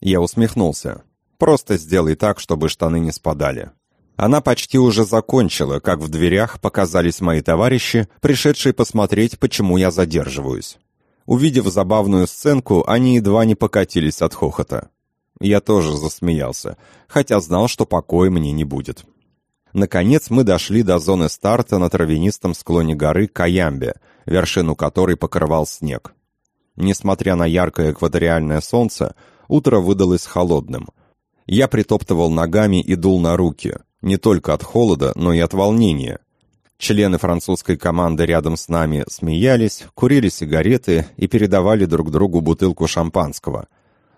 Я усмехнулся. «Просто сделай так, чтобы штаны не спадали». Она почти уже закончила, как в дверях показались мои товарищи, пришедшие посмотреть, почему я задерживаюсь. Увидев забавную сценку, они едва не покатились от хохота. Я тоже засмеялся, хотя знал, что покоя мне не будет. Наконец мы дошли до зоны старта на травянистом склоне горы Каямбе, вершину которой покрывал снег. Несмотря на яркое экваториальное солнце, утро выдалось холодным. Я притоптывал ногами и дул на руки, не только от холода, но и от волнения. Члены французской команды рядом с нами смеялись, курили сигареты и передавали друг другу бутылку шампанского.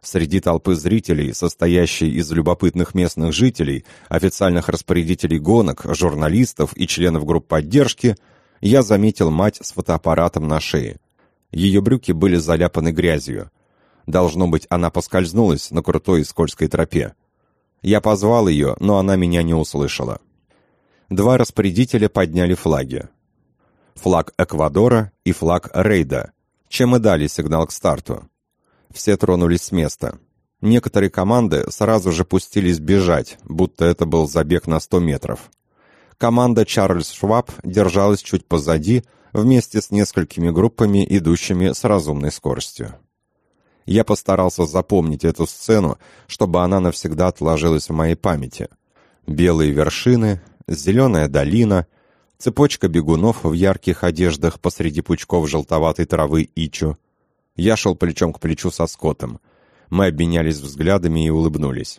Среди толпы зрителей, состоящей из любопытных местных жителей, официальных распорядителей гонок, журналистов и членов групп поддержки, я заметил мать с фотоаппаратом на шее. Ее брюки были заляпаны грязью. Должно быть, она поскользнулась на крутой и скользкой тропе. Я позвал ее, но она меня не услышала два распорядителя подняли флаги. Флаг Эквадора и флаг Рейда, чем и дали сигнал к старту. Все тронулись с места. Некоторые команды сразу же пустились бежать, будто это был забег на 100 метров. Команда Чарльз Шваб держалась чуть позади, вместе с несколькими группами, идущими с разумной скоростью. Я постарался запомнить эту сцену, чтобы она навсегда отложилась в моей памяти. Белые вершины, зеленая долина, цепочка бегунов в ярких одеждах посреди пучков желтоватой травы ичу. Я шел плечом к плечу со Скоттом. Мы обменялись взглядами и улыбнулись.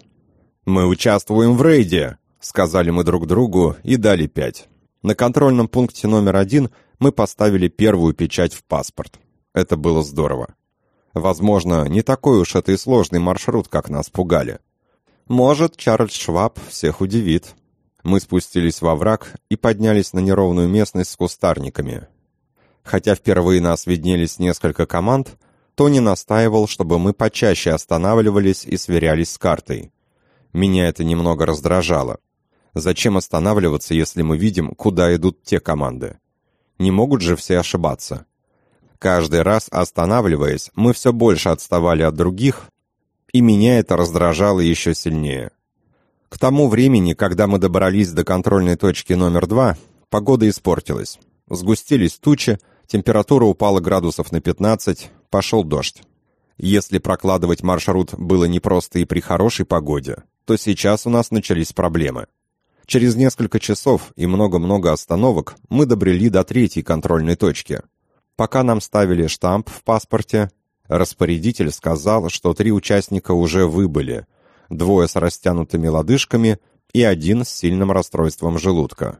«Мы участвуем в рейде!» — сказали мы друг другу и дали пять. На контрольном пункте номер один мы поставили первую печать в паспорт. Это было здорово. Возможно, не такой уж это и сложный маршрут, как нас пугали. Может, Чарльз Шваб всех удивит. Мы спустились во враг и поднялись на неровную местность с кустарниками. Хотя впервые нас виднелись несколько команд, Тони настаивал, чтобы мы почаще останавливались и сверялись с картой. Меня это немного раздражало. Зачем останавливаться, если мы видим, куда идут те команды? Не могут же все ошибаться. Каждый раз останавливаясь, мы все больше отставали от других, и меня это раздражало еще сильнее. К тому времени, когда мы добрались до контрольной точки номер два, погода испортилась. Сгустились тучи, температура упала градусов на 15, пошел дождь. Если прокладывать маршрут было непросто и при хорошей погоде, то сейчас у нас начались проблемы. Через несколько часов и много-много остановок мы добрели до третьей контрольной точки. Пока нам ставили штамп в паспорте, распорядитель сказал, что три участника уже выбыли, двое с растянутыми лодыжками и один с сильным расстройством желудка.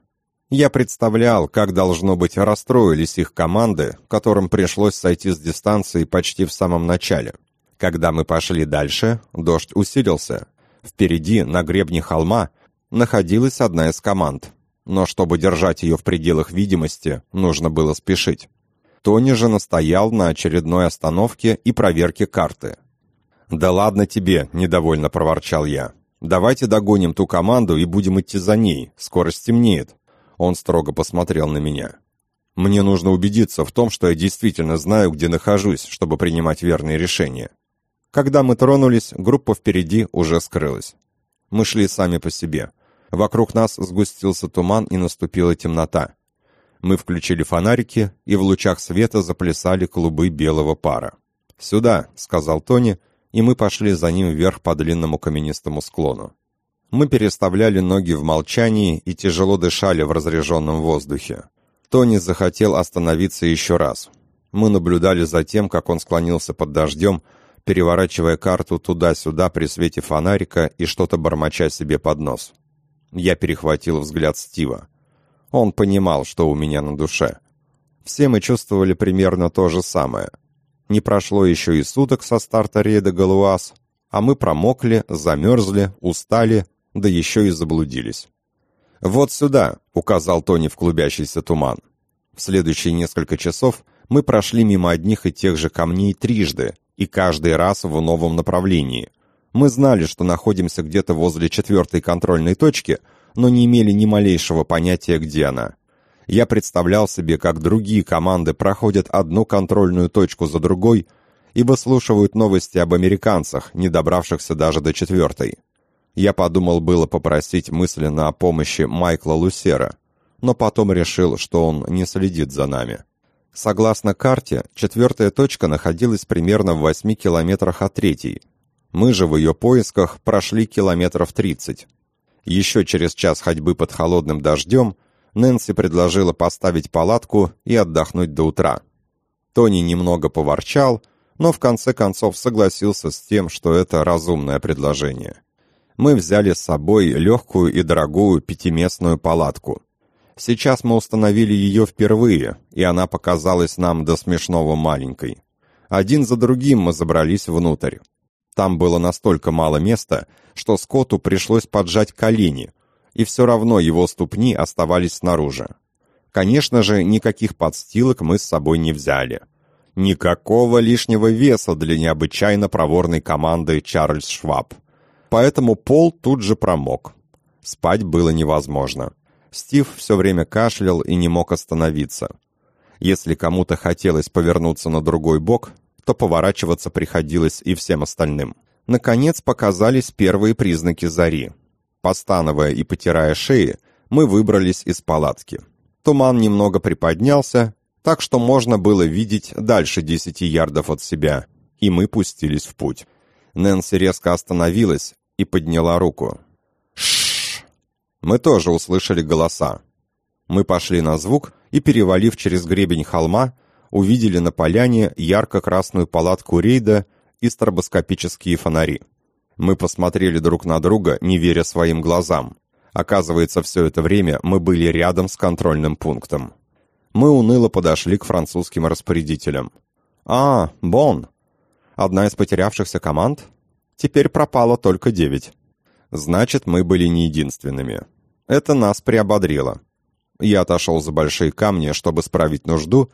Я представлял, как, должно быть, расстроились их команды, которым пришлось сойти с дистанции почти в самом начале. Когда мы пошли дальше, дождь усилился. Впереди, на гребне холма, находилась одна из команд. Но чтобы держать ее в пределах видимости, нужно было спешить. Тони же настоял на очередной остановке и проверке карты. «Да ладно тебе», — недовольно проворчал я. «Давайте догоним ту команду и будем идти за ней. Скоро стемнеет». Он строго посмотрел на меня. «Мне нужно убедиться в том, что я действительно знаю, где нахожусь, чтобы принимать верные решения». Когда мы тронулись, группа впереди уже скрылась. Мы шли сами по себе. Вокруг нас сгустился туман и наступила темнота. Мы включили фонарики, и в лучах света заплясали клубы белого пара. «Сюда», — сказал Тони, — и мы пошли за ним вверх по длинному каменистому склону. Мы переставляли ноги в молчании и тяжело дышали в разреженном воздухе. Тони захотел остановиться еще раз. Мы наблюдали за тем, как он склонился под дождем, переворачивая карту туда-сюда при свете фонарика и что-то бормоча себе под нос. Я перехватил взгляд Стива. Он понимал, что у меня на душе. Все мы чувствовали примерно то же самое — не прошло еще и суток со старта рейда Галуаз, а мы промокли, замерзли, устали, да еще и заблудились. «Вот сюда», — указал Тони в клубящийся туман. В следующие несколько часов мы прошли мимо одних и тех же камней трижды, и каждый раз в новом направлении. Мы знали, что находимся где-то возле четвертой контрольной точки, но не имели ни малейшего понятия, где она. Я представлял себе, как другие команды проходят одну контрольную точку за другой и выслушивают новости об американцах, не добравшихся даже до четвертой. Я подумал было попросить мысленно о помощи Майкла Лусера, но потом решил, что он не следит за нами. Согласно карте, четвертая точка находилась примерно в 8 километрах от третьей. Мы же в ее поисках прошли километров 30. Еще через час ходьбы под холодным дождем Нэнси предложила поставить палатку и отдохнуть до утра. Тони немного поворчал, но в конце концов согласился с тем, что это разумное предложение. Мы взяли с собой легкую и дорогую пятиместную палатку. Сейчас мы установили ее впервые, и она показалась нам до смешного маленькой. Один за другим мы забрались внутрь. Там было настолько мало места, что Скотту пришлось поджать колени, и все равно его ступни оставались снаружи. Конечно же, никаких подстилок мы с собой не взяли. Никакого лишнего веса для необычайно проворной команды Чарльз Шваб. Поэтому пол тут же промок. Спать было невозможно. Стив все время кашлял и не мог остановиться. Если кому-то хотелось повернуться на другой бок, то поворачиваться приходилось и всем остальным. Наконец показались первые признаки зари. Постановая и потирая шеи, мы выбрались из палатки. Туман немного приподнялся, так что можно было видеть дальше десяти ярдов от себя, и мы пустились в путь. Нэнси резко остановилась и подняла руку. Мы тоже услышали голоса. Мы пошли на звук и, перевалив через гребень холма, увидели на поляне ярко-красную палатку рейда и стробоскопические фонари. Мы посмотрели друг на друга, не веря своим глазам. Оказывается, все это время мы были рядом с контрольным пунктом. Мы уныло подошли к французским распорядителям. «А, Бон! Одна из потерявшихся команд? Теперь пропало только девять». Значит, мы были не единственными. Это нас приободрило. Я отошел за большие камни, чтобы справить нужду,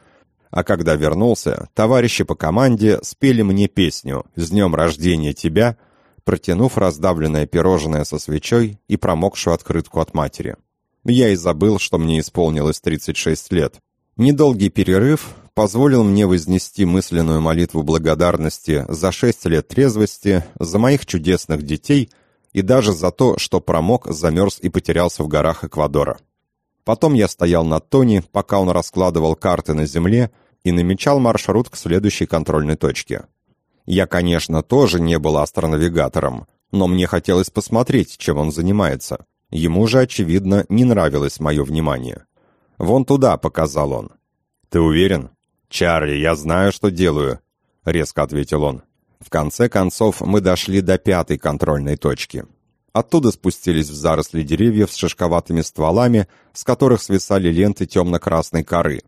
а когда вернулся, товарищи по команде спели мне песню «С днем рождения тебя», протянув раздавленное пирожное со свечой и промокшую открытку от матери. Я и забыл, что мне исполнилось 36 лет. Недолгий перерыв позволил мне вознести мысленную молитву благодарности за 6 лет трезвости, за моих чудесных детей – и даже за то, что промок, замерз и потерялся в горах Эквадора. Потом я стоял над Тони, пока он раскладывал карты на земле и намечал маршрут к следующей контрольной точке. Я, конечно, тоже не был астронавигатором, но мне хотелось посмотреть, чем он занимается. Ему же, очевидно, не нравилось мое внимание. «Вон туда», — показал он. «Ты уверен?» «Чарли, я знаю, что делаю», — резко ответил он. В конце концов, мы дошли до пятой контрольной точки. Оттуда спустились в заросли деревьев с шишковатыми стволами, с которых свисали ленты темно-красной коры.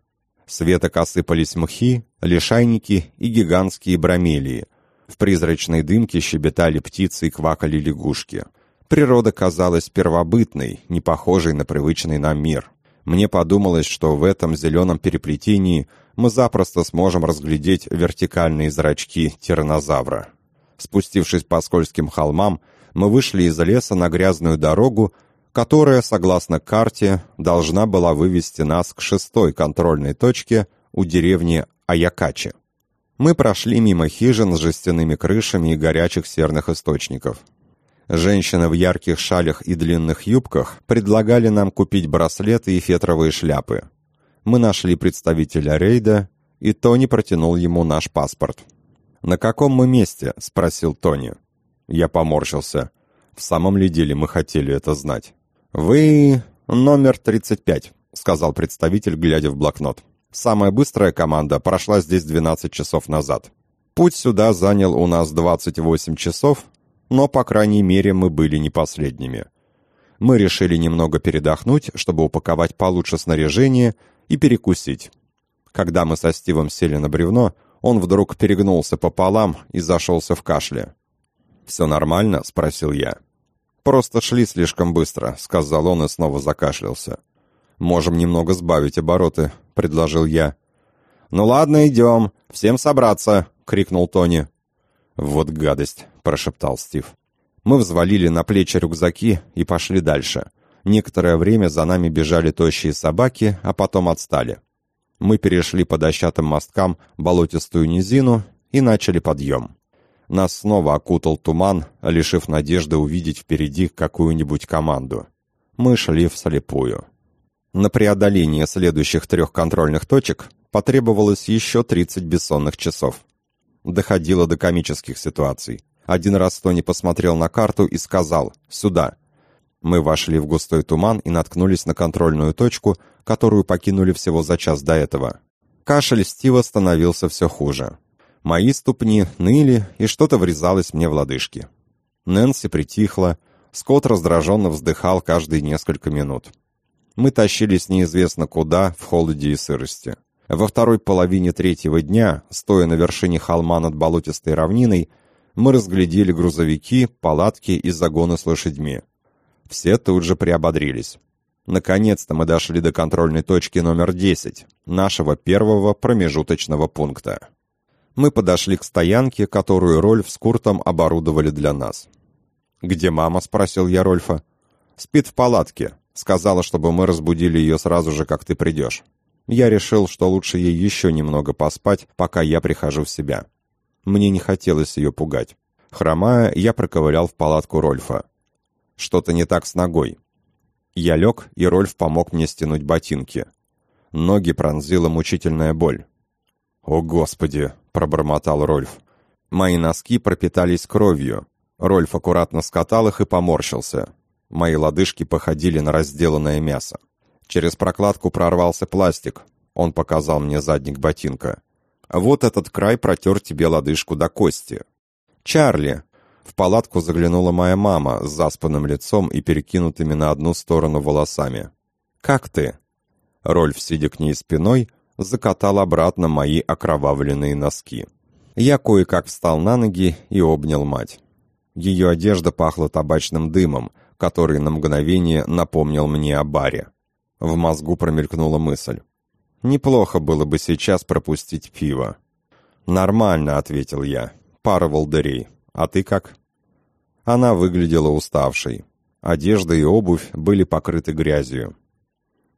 С веток осыпались мхи, лишайники и гигантские бромелии. В призрачной дымке щебетали птицы и квакали лягушки. Природа казалась первобытной, не похожей на привычный нам мир. Мне подумалось, что в этом зеленом переплетении мы запросто сможем разглядеть вертикальные зрачки тиранозавра. Спустившись по скользким холмам, мы вышли из леса на грязную дорогу, которая, согласно карте, должна была вывести нас к шестой контрольной точке у деревни Аякачи. Мы прошли мимо хижин с жестяными крышами и горячих серных источников. Женщины в ярких шалях и длинных юбках предлагали нам купить браслеты и фетровые шляпы. Мы нашли представителя рейда, и Тони протянул ему наш паспорт. «На каком мы месте?» — спросил Тони. Я поморщился. В самом ли деле мы хотели это знать? «Вы номер 35», — сказал представитель, глядя в блокнот. «Самая быстрая команда прошла здесь 12 часов назад. Путь сюда занял у нас 28 часов, но, по крайней мере, мы были не последними. Мы решили немного передохнуть, чтобы упаковать получше снаряжение и перекусить. Когда мы со Стивом сели на бревно, он вдруг перегнулся пополам и зашелся в кашле. «Все нормально?» — спросил я. «Просто шли слишком быстро», — сказал он и снова закашлялся. «Можем немного сбавить обороты», — предложил я. «Ну ладно, идем. Всем собраться!» — крикнул Тони. «Вот гадость!» — прошептал Стив. Мы взвалили на плечи рюкзаки и пошли дальше. Некоторое время за нами бежали тощие собаки, а потом отстали. Мы перешли по дощатым мосткам болотистую низину и начали подъем. Нас снова окутал туман, лишив надежды увидеть впереди какую-нибудь команду. Мы шли вслепую. На преодоление следующих трех контрольных точек потребовалось еще 30 бессонных часов. Доходило до комических ситуаций. Один раз Тони посмотрел на карту и сказал «Сюда». Мы вошли в густой туман и наткнулись на контрольную точку, которую покинули всего за час до этого. Кашель Стива становился все хуже. Мои ступни ныли, и что-то врезалось мне в лодыжки. Нэнси притихла, Скотт раздраженно вздыхал каждые несколько минут. Мы тащились неизвестно куда, в холоде и сырости. Во второй половине третьего дня, стоя на вершине холма над болотистой равниной, мы разглядели грузовики, палатки и загоны с лошадьми. Все тут же приободрились. Наконец-то мы дошли до контрольной точки номер 10, нашего первого промежуточного пункта. Мы подошли к стоянке, которую Рольф с Куртом оборудовали для нас. «Где мама?» — спросил я Рольфа. «Спит в палатке. Сказала, чтобы мы разбудили ее сразу же, как ты придешь. Я решил, что лучше ей еще немного поспать, пока я прихожу в себя. Мне не хотелось ее пугать. Хромая, я проковылял в палатку Рольфа. Что-то не так с ногой. Я лег, и Рольф помог мне стянуть ботинки. Ноги пронзила мучительная боль. «О, Господи!» — пробормотал Рольф. Мои носки пропитались кровью. Рольф аккуратно скатал их и поморщился. Мои лодыжки походили на разделанное мясо. Через прокладку прорвался пластик. Он показал мне задник ботинка. «Вот этот край протер тебе лодыжку до кости». «Чарли!» В палатку заглянула моя мама с заспанным лицом и перекинутыми на одну сторону волосами. «Как ты?» Рольф, сидя к ней спиной, закатал обратно мои окровавленные носки. Я кое-как встал на ноги и обнял мать. Ее одежда пахла табачным дымом, который на мгновение напомнил мне о баре. В мозгу промелькнула мысль. Неплохо было бы сейчас пропустить пиво. «Нормально», — ответил я. «Пара волдырей. А ты как?» Она выглядела уставшей. Одежда и обувь были покрыты грязью.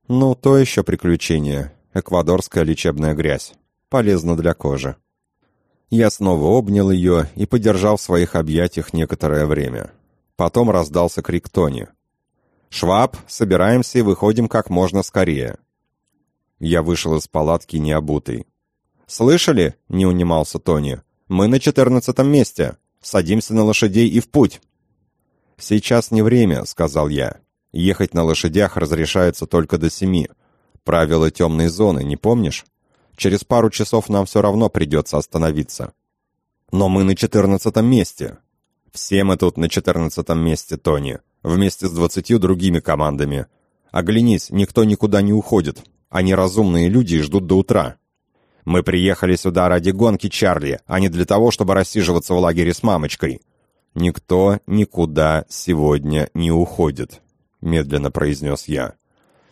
«Ну, то еще приключение. Эквадорская лечебная грязь. Полезно для кожи». Я снова обнял ее и подержал в своих объятиях некоторое время. Потом раздался крик Тони. «Шваб, собираемся и выходим как можно скорее». Я вышел из палатки необутый. «Слышали?» — не унимался Тони. «Мы на четырнадцатом месте. Садимся на лошадей и в путь». «Сейчас не время», — сказал я. «Ехать на лошадях разрешается только до семи. Правила темной зоны, не помнишь? Через пару часов нам все равно придется остановиться». «Но мы на четырнадцатом месте». «Все мы тут на четырнадцатом месте, Тони, вместе с двадцатью другими командами. Оглянись, никто никуда не уходит. Они разумные люди и ждут до утра». Мы приехали сюда ради гонки Чарли, а не для того, чтобы рассиживаться в лагере с мамочкой. Никто никуда сегодня не уходит, медленно произнес я.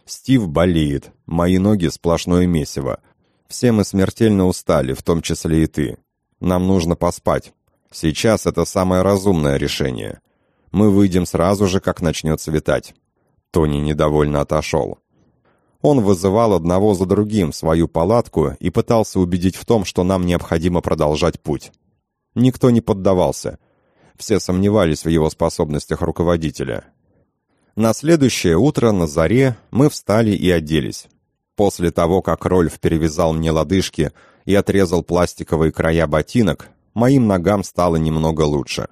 Стив болеет, мои ноги сплошное месиво. Все мы смертельно устали, в том числе и ты. Нам нужно поспать. Сейчас это самое разумное решение. Мы выйдем сразу же, как начнет светать. Тони недовольно отошел. Он вызывал одного за другим свою палатку и пытался убедить в том, что нам необходимо продолжать путь. Никто не поддавался. Все сомневались в его способностях руководителя. На следующее утро на заре мы встали и оделись. После того, как Рольф перевязал мне лодыжки и отрезал пластиковые края ботинок, моим ногам стало немного лучше.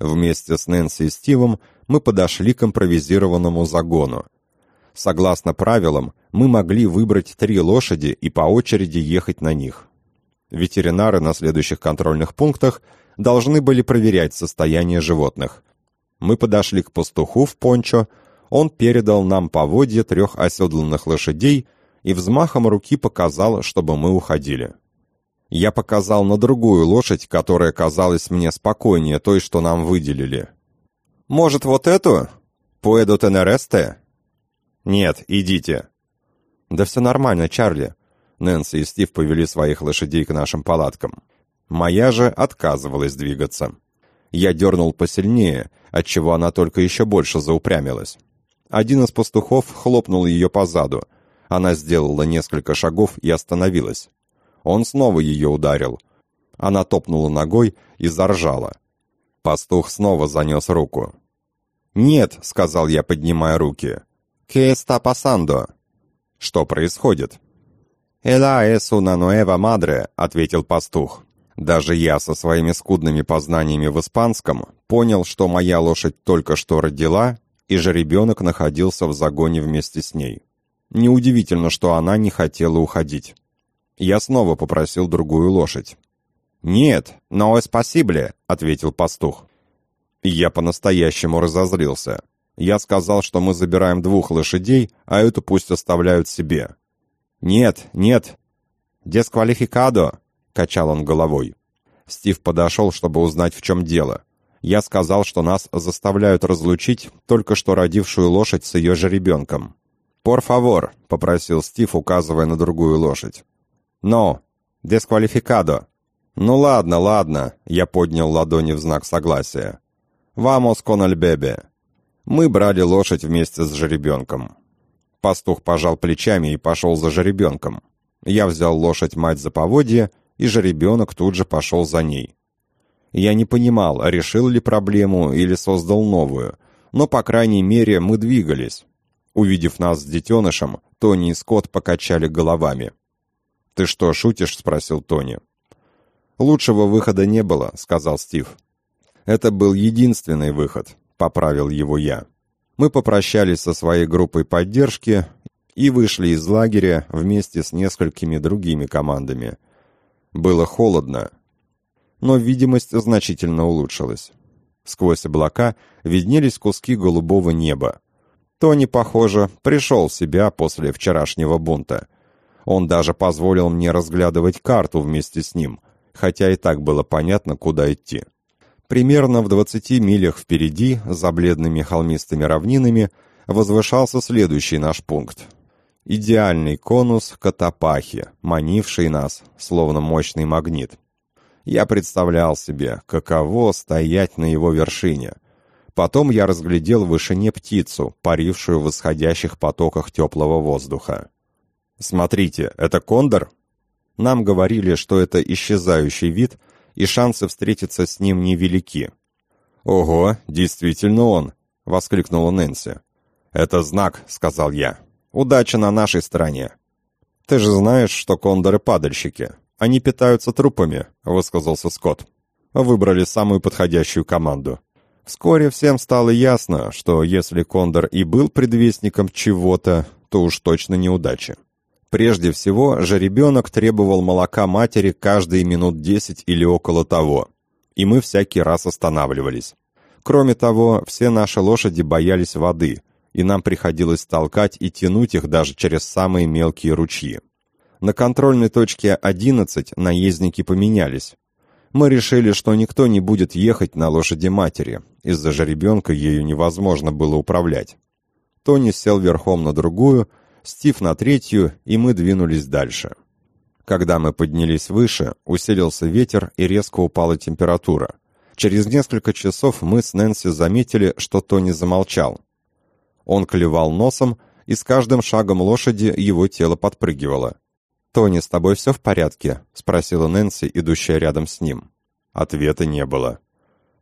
Вместе с Нэнси и Стивом мы подошли к импровизированному загону. Согласно правилам, мы могли выбрать три лошади и по очереди ехать на них. Ветеринары на следующих контрольных пунктах должны были проверять состояние животных. Мы подошли к пастуху в пончо, он передал нам поводья трех оседланных лошадей и взмахом руки показал, чтобы мы уходили. Я показал на другую лошадь, которая казалась мне спокойнее той, что нам выделили. «Может, вот эту? Пуэду тенересте?» «Нет, идите». «Да все нормально, Чарли». Нэнси и Стив повели своих лошадей к нашим палаткам. Моя же отказывалась двигаться. Я дернул посильнее, отчего она только еще больше заупрямилась. Один из пастухов хлопнул ее по заду. Она сделала несколько шагов и остановилась. Он снова ее ударил. Она топнула ногой и заржала. Пастух снова занес руку. «Нет», — сказал я, поднимая руки, «Qué está pasando?» «Что происходит?» «Эла es una nueva madre», — ответил пастух. Даже я со своими скудными познаниями в испанском понял, что моя лошадь только что родила, и жеребенок находился в загоне вместе с ней. Неудивительно, что она не хотела уходить. Я снова попросил другую лошадь. «Нет, но спасибо», — ответил пастух. Я по-настоящему разозлился. Я сказал, что мы забираем двух лошадей, а эту пусть оставляют себе. Нет, нет. Десквалификадо, качал он головой. Стив подошел, чтобы узнать, в чем дело. Я сказал, что нас заставляют разлучить только что родившую лошадь с ее жеребенком. «Пор фавор», — попросил Стив, указывая на другую лошадь. «Но, десквалификадо». «Ну ладно, ладно», — я поднял ладони в знак согласия. «Вамос кон альбебе». Мы брали лошадь вместе с жеребенком. Пастух пожал плечами и пошел за жеребенком. Я взял лошадь-мать за поводье, и жеребенок тут же пошел за ней. Я не понимал, решил ли проблему или создал новую, но, по крайней мере, мы двигались. Увидев нас с детенышем, Тони и Скотт покачали головами. «Ты что, шутишь?» — спросил Тони. «Лучшего выхода не было», — сказал Стив. «Это был единственный выход. — поправил его я. Мы попрощались со своей группой поддержки и вышли из лагеря вместе с несколькими другими командами. Было холодно, но видимость значительно улучшилась. Сквозь облака виднелись куски голубого неба. Тони, похоже, пришел в себя после вчерашнего бунта. Он даже позволил мне разглядывать карту вместе с ним, хотя и так было понятно, куда идти. Примерно в 20 милях впереди, за бледными холмистыми равнинами, возвышался следующий наш пункт. Идеальный конус Катапахи, манивший нас, словно мощный магнит. Я представлял себе, каково стоять на его вершине. Потом я разглядел в вышине птицу, парившую в восходящих потоках теплого воздуха. «Смотрите, это кондор?» Нам говорили, что это исчезающий вид, и шансы встретиться с ним невелики. «Ого, действительно он!» — воскликнула Нэнси. «Это знак», — сказал я. «Удача на нашей стороне». «Ты же знаешь, что кондоры — падальщики. Они питаются трупами», — высказался Скотт. Выбрали самую подходящую команду. Вскоре всем стало ясно, что если кондор и был предвестником чего-то, то уж точно неудачи. Прежде всего, жеребенок требовал молока матери каждые минут десять или около того, и мы всякий раз останавливались. Кроме того, все наши лошади боялись воды, и нам приходилось толкать и тянуть их даже через самые мелкие ручьи. На контрольной точке 11 наездники поменялись. Мы решили, что никто не будет ехать на лошади матери, из-за жеребенка ею невозможно было управлять. Тони сел верхом на другую, Стив на третью, и мы двинулись дальше. Когда мы поднялись выше, усилился ветер и резко упала температура. Через несколько часов мы с Нэнси заметили, что Тони замолчал. Он клевал носом, и с каждым шагом лошади его тело подпрыгивало. «Тони, с тобой все в порядке?» — спросила Нэнси, идущая рядом с ним. Ответа не было.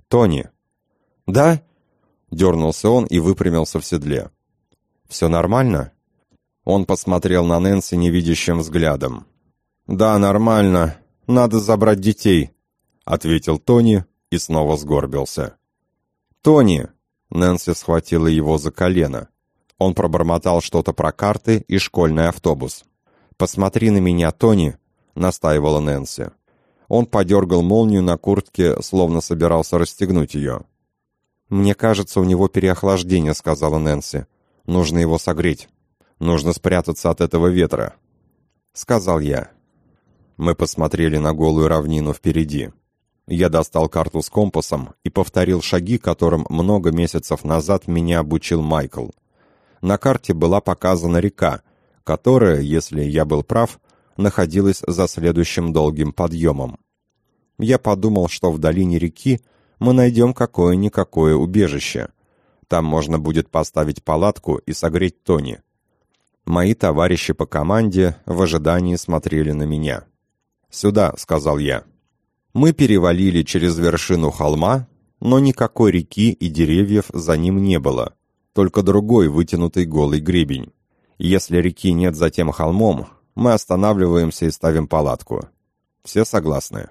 «Тони!» «Да?» — дернулся он и выпрямился в седле. «Все нормально?» Он посмотрел на Нэнси невидящим взглядом. «Да, нормально. Надо забрать детей», — ответил Тони и снова сгорбился. «Тони!» — Нэнси схватила его за колено. Он пробормотал что-то про карты и школьный автобус. «Посмотри на меня, Тони!» — настаивала Нэнси. Он подергал молнию на куртке, словно собирался расстегнуть ее. «Мне кажется, у него переохлаждение», — сказала Нэнси. «Нужно его согреть». Нужно спрятаться от этого ветра», — сказал я. Мы посмотрели на голую равнину впереди. Я достал карту с компасом и повторил шаги, которым много месяцев назад меня обучил Майкл. На карте была показана река, которая, если я был прав, находилась за следующим долгим подъемом. Я подумал, что в долине реки мы найдем какое-никакое убежище. Там можно будет поставить палатку и согреть Тони. Мои товарищи по команде в ожидании смотрели на меня. «Сюда», — сказал я. Мы перевалили через вершину холма, но никакой реки и деревьев за ним не было, только другой вытянутый голый гребень. Если реки нет за тем холмом, мы останавливаемся и ставим палатку. Все согласны?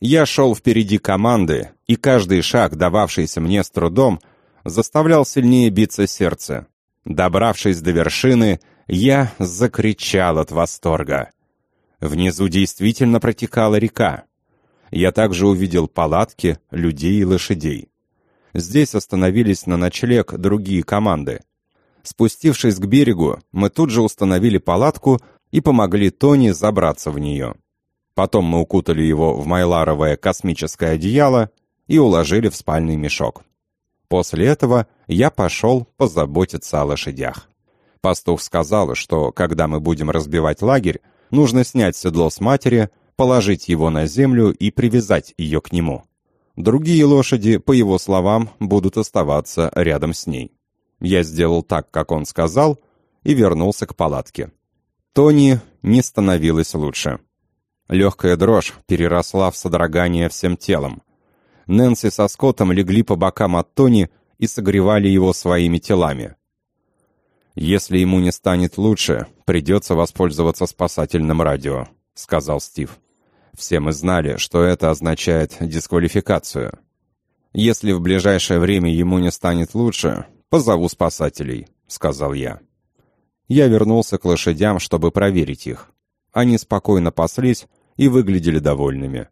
Я шел впереди команды, и каждый шаг, дававшийся мне с трудом, заставлял сильнее биться сердце. Добравшись до вершины, я закричал от восторга. Внизу действительно протекала река. Я также увидел палатки, людей и лошадей. Здесь остановились на ночлег другие команды. Спустившись к берегу, мы тут же установили палатку и помогли Тони забраться в нее. Потом мы укутали его в майларовое космическое одеяло и уложили в спальный мешок. После этого я пошел позаботиться о лошадях. Пастух сказал, что когда мы будем разбивать лагерь, нужно снять седло с матери, положить его на землю и привязать ее к нему. Другие лошади, по его словам, будут оставаться рядом с ней. Я сделал так, как он сказал, и вернулся к палатке. Тони не становилось лучше. Легкая дрожь переросла в содрогание всем телом. Нэнси со Скоттом легли по бокам от Тони и согревали его своими телами. «Если ему не станет лучше, придется воспользоваться спасательным радио», — сказал Стив. Все мы знали, что это означает дисквалификацию. «Если в ближайшее время ему не станет лучше, позову спасателей», — сказал я. Я вернулся к лошадям, чтобы проверить их. Они спокойно паслись и выглядели довольными.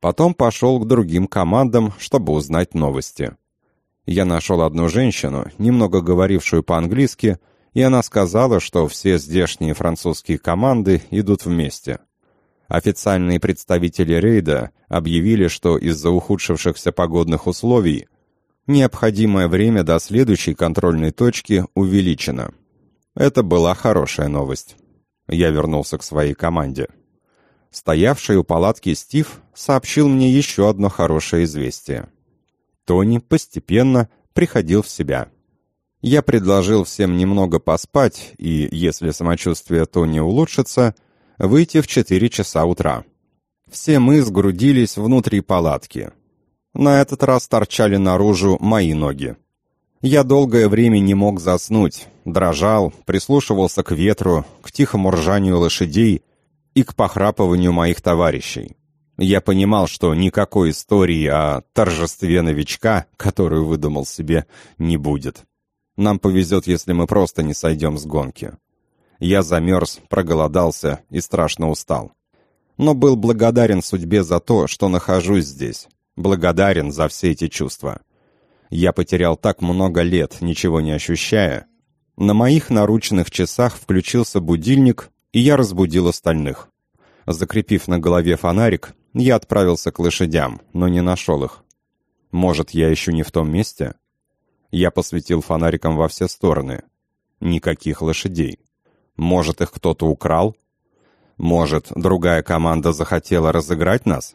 Потом пошел к другим командам, чтобы узнать новости. Я нашел одну женщину, немного говорившую по-английски, и она сказала, что все здешние французские команды идут вместе. Официальные представители рейда объявили, что из-за ухудшившихся погодных условий необходимое время до следующей контрольной точки увеличено. Это была хорошая новость. Я вернулся к своей команде. Стоявший у палатки Стив сообщил мне еще одно хорошее известие. Тони постепенно приходил в себя. Я предложил всем немного поспать, и, если самочувствие Тони улучшится, выйти в 4 часа утра. Все мы сгрудились внутри палатки. На этот раз торчали наружу мои ноги. Я долгое время не мог заснуть, дрожал, прислушивался к ветру, к тихому ржанию лошадей и к похрапыванию моих товарищей. Я понимал, что никакой истории о торжестве новичка, которую выдумал себе, не будет. Нам повезет, если мы просто не сойдем с гонки. Я замерз, проголодался и страшно устал. Но был благодарен судьбе за то, что нахожусь здесь. Благодарен за все эти чувства. Я потерял так много лет, ничего не ощущая. На моих наручных часах включился будильник, и я разбудил остальных. Закрепив на голове фонарик, я отправился к лошадям, но не нашел их. Может, я еще не в том месте? Я посветил фонариком во все стороны. Никаких лошадей. Может, их кто-то украл? Может, другая команда захотела разыграть нас?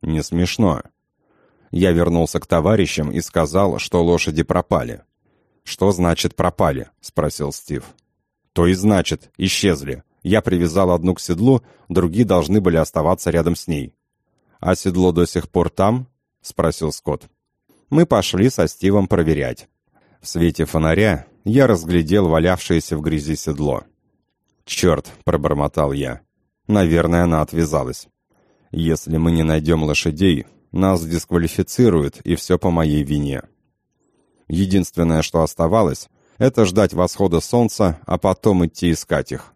Не смешно. Я вернулся к товарищам и сказал, что лошади пропали. «Что значит пропали?» — спросил Стив. «То и значит, исчезли. Я привязал одну к седлу, другие должны были оставаться рядом с ней». «А седло до сих пор там?» — спросил Скотт. Мы пошли со Стивом проверять. В свете фонаря я разглядел валявшееся в грязи седло. «Черт!» — пробормотал я. «Наверное, она отвязалась. Если мы не найдем лошадей, нас дисквалифицируют, и все по моей вине». Единственное, что оставалось, это ждать восхода солнца, а потом идти искать их.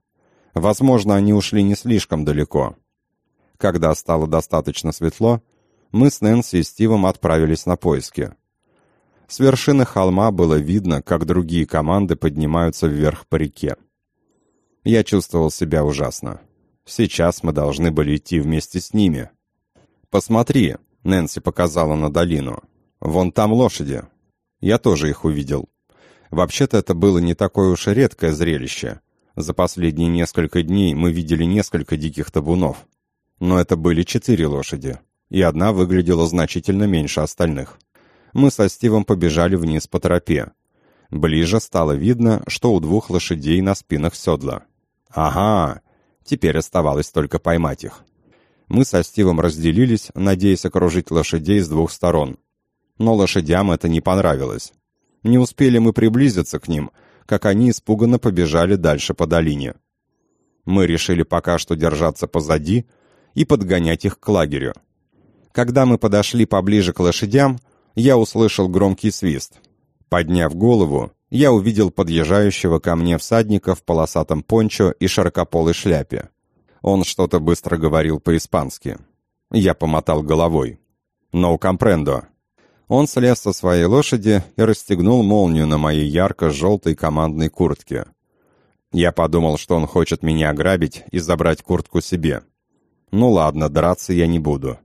Возможно, они ушли не слишком далеко. Когда стало достаточно светло, мы с Нэнси и Стивом отправились на поиски. С вершины холма было видно, как другие команды поднимаются вверх по реке. Я чувствовал себя ужасно. Сейчас мы должны были идти вместе с ними. «Посмотри», — Нэнси показала на долину. «Вон там лошади». Я тоже их увидел. Вообще-то это было не такое уж редкое зрелище. За последние несколько дней мы видели несколько диких табунов. Но это были четыре лошади, и одна выглядела значительно меньше остальных. Мы со Стивом побежали вниз по тропе. Ближе стало видно, что у двух лошадей на спинах седла. Ага, теперь оставалось только поймать их. Мы со Стивом разделились, надеясь окружить лошадей с двух сторон. Но лошадям это не понравилось. Не успели мы приблизиться к ним, как они испуганно побежали дальше по долине. Мы решили пока что держаться позади и подгонять их к лагерю. Когда мы подошли поближе к лошадям, я услышал громкий свист. Подняв голову, я увидел подъезжающего ко мне всадника в полосатом пончо и широкополой шляпе. Он что-то быстро говорил по-испански. Я помотал головой. «No comprendo». Он слез со своей лошади и расстегнул молнию на моей ярко-желтой командной куртке. Я подумал, что он хочет меня ограбить и забрать куртку себе. Ну ладно, драться я не буду.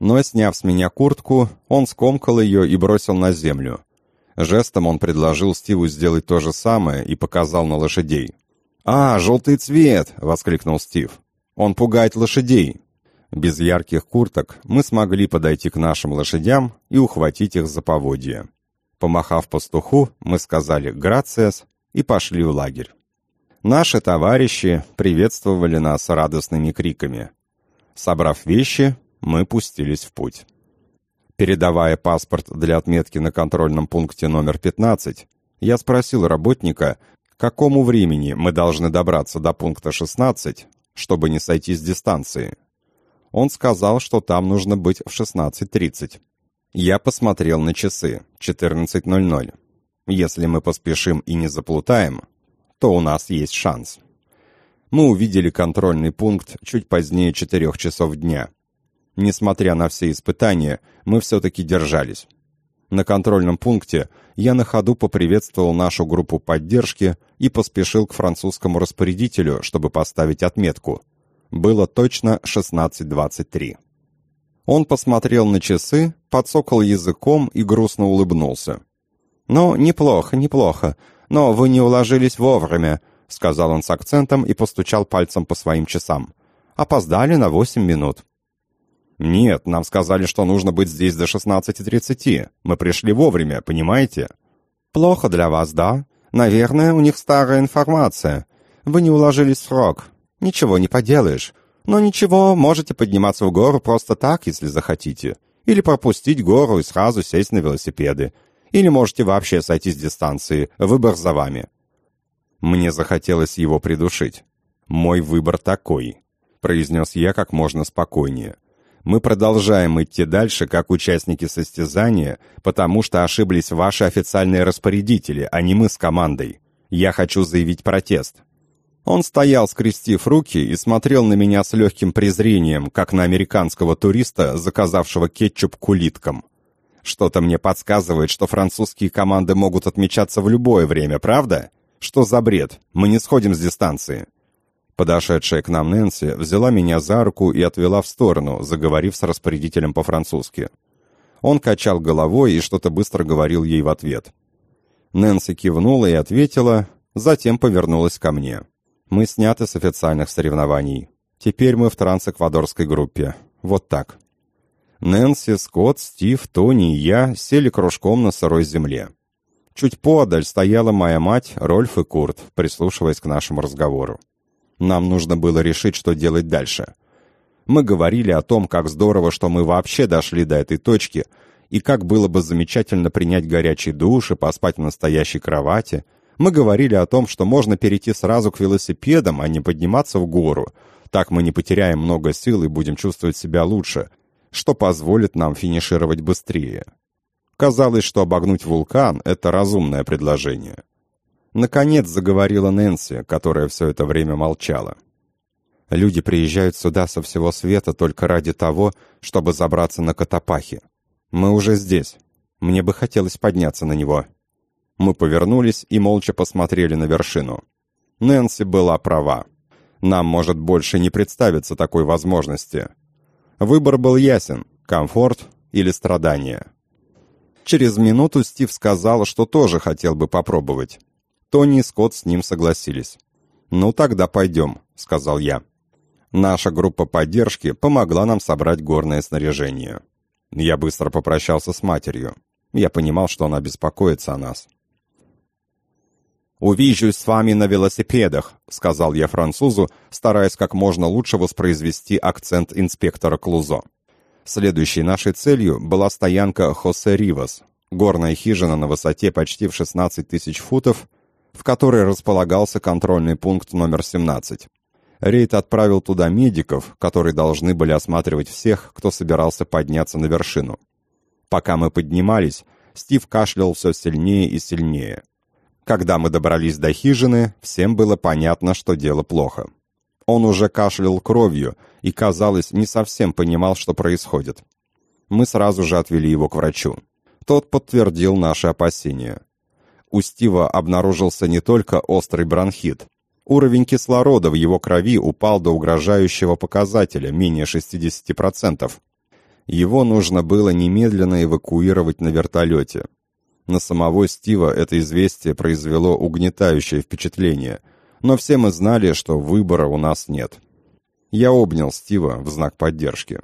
Но, сняв с меня куртку, он скомкал ее и бросил на землю. Жестом он предложил Стиву сделать то же самое и показал на лошадей. «А, желтый цвет!» — воскликнул Стив. «Он пугает лошадей!» Без ярких курток мы смогли подойти к нашим лошадям и ухватить их за поводья. Помахав пастуху, мы сказали «Грациас» и пошли в лагерь. Наши товарищи приветствовали нас радостными криками. Собрав вещи, мы пустились в путь. Передавая паспорт для отметки на контрольном пункте номер 15, я спросил работника, к какому времени мы должны добраться до пункта 16, чтобы не сойти с дистанции. Он сказал, что там нужно быть в 16.30. Я посмотрел на часы, 14.00. Если мы поспешим и не заплутаем, то у нас есть шанс. Мы увидели контрольный пункт чуть позднее четырех часов дня. Несмотря на все испытания, мы все-таки держались. На контрольном пункте я на ходу поприветствовал нашу группу поддержки и поспешил к французскому распорядителю, чтобы поставить отметку. Было точно 16.23. Он посмотрел на часы, подсокал языком и грустно улыбнулся. «Ну, неплохо, неплохо. «Но вы не уложились вовремя», — сказал он с акцентом и постучал пальцем по своим часам. «Опоздали на восемь минут». «Нет, нам сказали, что нужно быть здесь до 16.30. Мы пришли вовремя, понимаете?» «Плохо для вас, да? Наверное, у них старая информация. Вы не уложились в срок. Ничего не поделаешь. Но ничего, можете подниматься в гору просто так, если захотите. Или пропустить гору и сразу сесть на велосипеды. Или можете вообще сойти с дистанции. Выбор за вами». Мне захотелось его придушить. «Мой выбор такой», — произнес я как можно спокойнее. «Мы продолжаем идти дальше, как участники состязания, потому что ошиблись ваши официальные распорядители, а не мы с командой. Я хочу заявить протест». Он стоял, скрестив руки, и смотрел на меня с легким презрением, как на американского туриста, заказавшего кетчуп к улиткам. Что-то мне подсказывает, что французские команды могут отмечаться в любое время, правда? Что за бред? Мы не сходим с дистанции. Подошедшая к нам Нэнси взяла меня за руку и отвела в сторону, заговорив с распорядителем по-французски. Он качал головой и что-то быстро говорил ей в ответ. Нэнси кивнула и ответила, затем повернулась ко мне. «Мы сняты с официальных соревнований. Теперь мы в трансэквадорской группе. Вот так». Нэнси, Скотт, Стив, Тони и я сели кружком на сырой земле. Чуть поодаль стояла моя мать, Рольф и Курт, прислушиваясь к нашему разговору. Нам нужно было решить, что делать дальше. Мы говорили о том, как здорово, что мы вообще дошли до этой точки, и как было бы замечательно принять горячий душ и поспать в настоящей кровати. Мы говорили о том, что можно перейти сразу к велосипедам, а не подниматься в гору. Так мы не потеряем много сил и будем чувствовать себя лучше что позволит нам финишировать быстрее. Казалось, что обогнуть вулкан — это разумное предложение. Наконец заговорила Нэнси, которая все это время молчала. Люди приезжают сюда со всего света только ради того, чтобы забраться на Катапахи. Мы уже здесь. Мне бы хотелось подняться на него. Мы повернулись и молча посмотрели на вершину. Нэнси была права. Нам может больше не представиться такой возможности. Выбор был ясен – комфорт или страдания. Через минуту Стив сказал, что тоже хотел бы попробовать. Тони и Скотт с ним согласились. «Ну тогда пойдем», — сказал я. Наша группа поддержки помогла нам собрать горное снаряжение. Я быстро попрощался с матерью. Я понимал, что она беспокоится о нас. «Увижусь с вами на велосипедах», — сказал я французу, стараясь как можно лучше воспроизвести акцент инспектора Клузо. Следующей нашей целью была стоянка Хосе Ривас, горная хижина на высоте почти в 16 тысяч футов, в которой располагался контрольный пункт номер 17. Рейд отправил туда медиков, которые должны были осматривать всех, кто собирался подняться на вершину. Пока мы поднимались, Стив кашлял все сильнее и сильнее. Когда мы добрались до хижины, всем было понятно, что дело плохо. Он уже кашлял кровью и, казалось, не совсем понимал, что происходит. Мы сразу же отвели его к врачу. Тот подтвердил наши опасения. У Стива обнаружился не только острый бронхит. Уровень кислорода в его крови упал до угрожающего показателя, менее 60%. Его нужно было немедленно эвакуировать на вертолете. На самого Стива это известие произвело угнетающее впечатление, но все мы знали, что выбора у нас нет. Я обнял Стива в знак поддержки.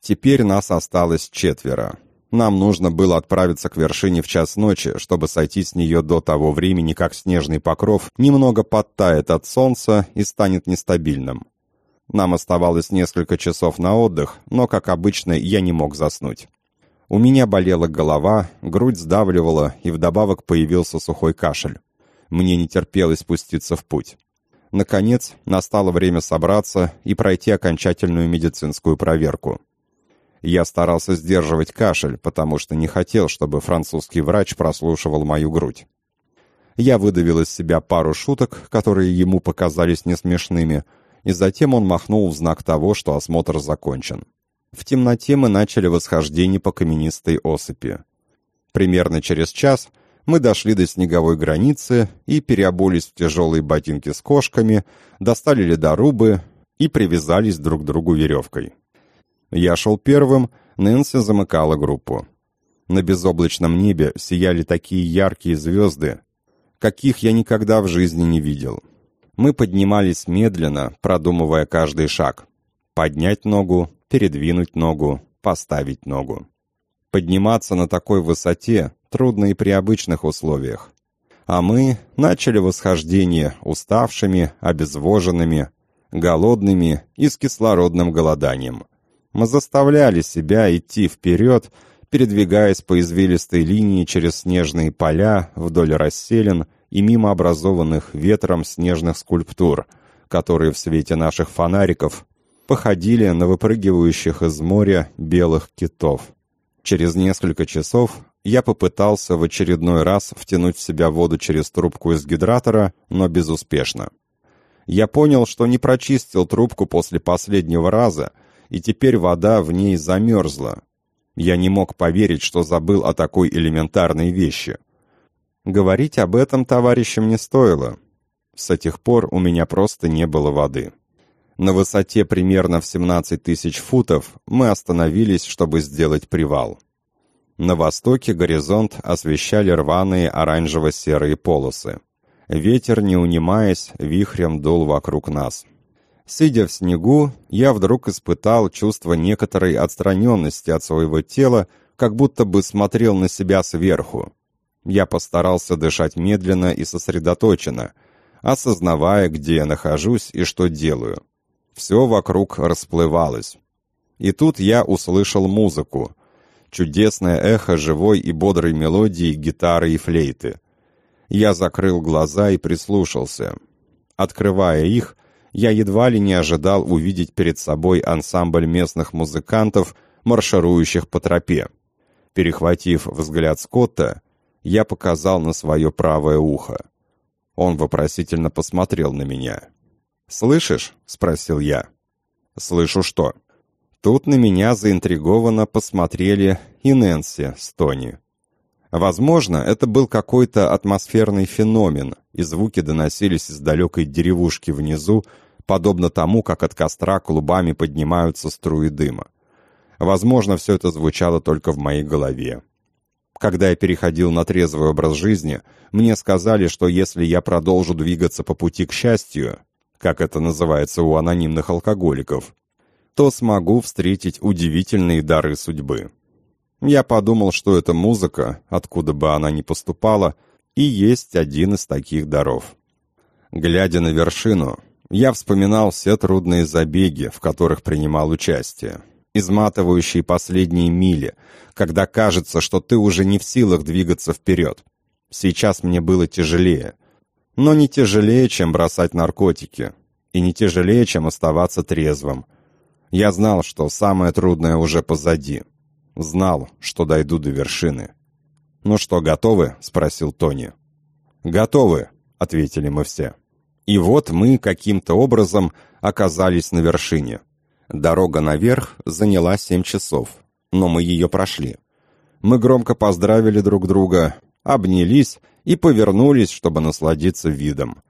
Теперь нас осталось четверо. Нам нужно было отправиться к вершине в час ночи, чтобы сойти с нее до того времени, как снежный покров немного подтает от солнца и станет нестабильным. Нам оставалось несколько часов на отдых, но, как обычно, я не мог заснуть. У меня болела голова, грудь сдавливала, и вдобавок появился сухой кашель. Мне не терпелось спуститься в путь. Наконец, настало время собраться и пройти окончательную медицинскую проверку. Я старался сдерживать кашель, потому что не хотел, чтобы французский врач прослушивал мою грудь. Я выдавил из себя пару шуток, которые ему показались несмешными, и затем он махнул в знак того, что осмотр закончен. В темноте мы начали восхождение по каменистой осыпи. Примерно через час мы дошли до снеговой границы и переобулись в тяжелые ботинки с кошками, достали ледорубы и привязались друг к другу веревкой. Я шел первым, Нэнси замыкала группу. На безоблачном небе сияли такие яркие звезды, каких я никогда в жизни не видел. Мы поднимались медленно, продумывая каждый шаг. Поднять ногу, передвинуть ногу, поставить ногу. Подниматься на такой высоте трудно и при обычных условиях. А мы начали восхождение уставшими, обезвоженными, голодными и с кислородным голоданием. Мы заставляли себя идти вперед, передвигаясь по извилистой линии через снежные поля, вдоль расселин и мимо образованных ветром снежных скульптур, которые в свете наших фонариков походили на выпрыгивающих из моря белых китов. Через несколько часов я попытался в очередной раз втянуть в себя воду через трубку из гидратора, но безуспешно. Я понял, что не прочистил трубку после последнего раза, и теперь вода в ней замерзла. Я не мог поверить, что забыл о такой элементарной вещи. Говорить об этом товарищам не стоило. С этих пор у меня просто не было воды. На высоте примерно в 17 тысяч футов мы остановились, чтобы сделать привал. На востоке горизонт освещали рваные оранжево-серые полосы. Ветер, не унимаясь, вихрем дул вокруг нас. Сидя в снегу, я вдруг испытал чувство некоторой отстраненности от своего тела, как будто бы смотрел на себя сверху. Я постарался дышать медленно и сосредоточенно, осознавая, где я нахожусь и что делаю. Все вокруг расплывалось. И тут я услышал музыку. Чудесное эхо живой и бодрой мелодии гитары и флейты. Я закрыл глаза и прислушался. Открывая их, я едва ли не ожидал увидеть перед собой ансамбль местных музыкантов, марширующих по тропе. Перехватив взгляд Скотта, я показал на свое правое ухо. Он вопросительно посмотрел на меня. «Слышишь?» — спросил я. «Слышу что?» Тут на меня заинтригованно посмотрели и Нэнси с Тони. Возможно, это был какой-то атмосферный феномен, и звуки доносились из далекой деревушки внизу, подобно тому, как от костра клубами поднимаются струи дыма. Возможно, все это звучало только в моей голове. Когда я переходил на трезвый образ жизни, мне сказали, что если я продолжу двигаться по пути к счастью, как это называется у анонимных алкоголиков, то смогу встретить удивительные дары судьбы. Я подумал, что эта музыка, откуда бы она ни поступала, и есть один из таких даров. Глядя на вершину, я вспоминал все трудные забеги, в которых принимал участие изматывающие последние мили, когда кажется, что ты уже не в силах двигаться вперед. Сейчас мне было тяжелее. Но не тяжелее, чем бросать наркотики. И не тяжелее, чем оставаться трезвым. Я знал, что самое трудное уже позади. Знал, что дойду до вершины. «Ну что, готовы?» — спросил Тони. «Готовы», — ответили мы все. И вот мы каким-то образом оказались на вершине. Дорога наверх заняла семь часов, но мы ее прошли. Мы громко поздравили друг друга, обнялись и повернулись, чтобы насладиться видом.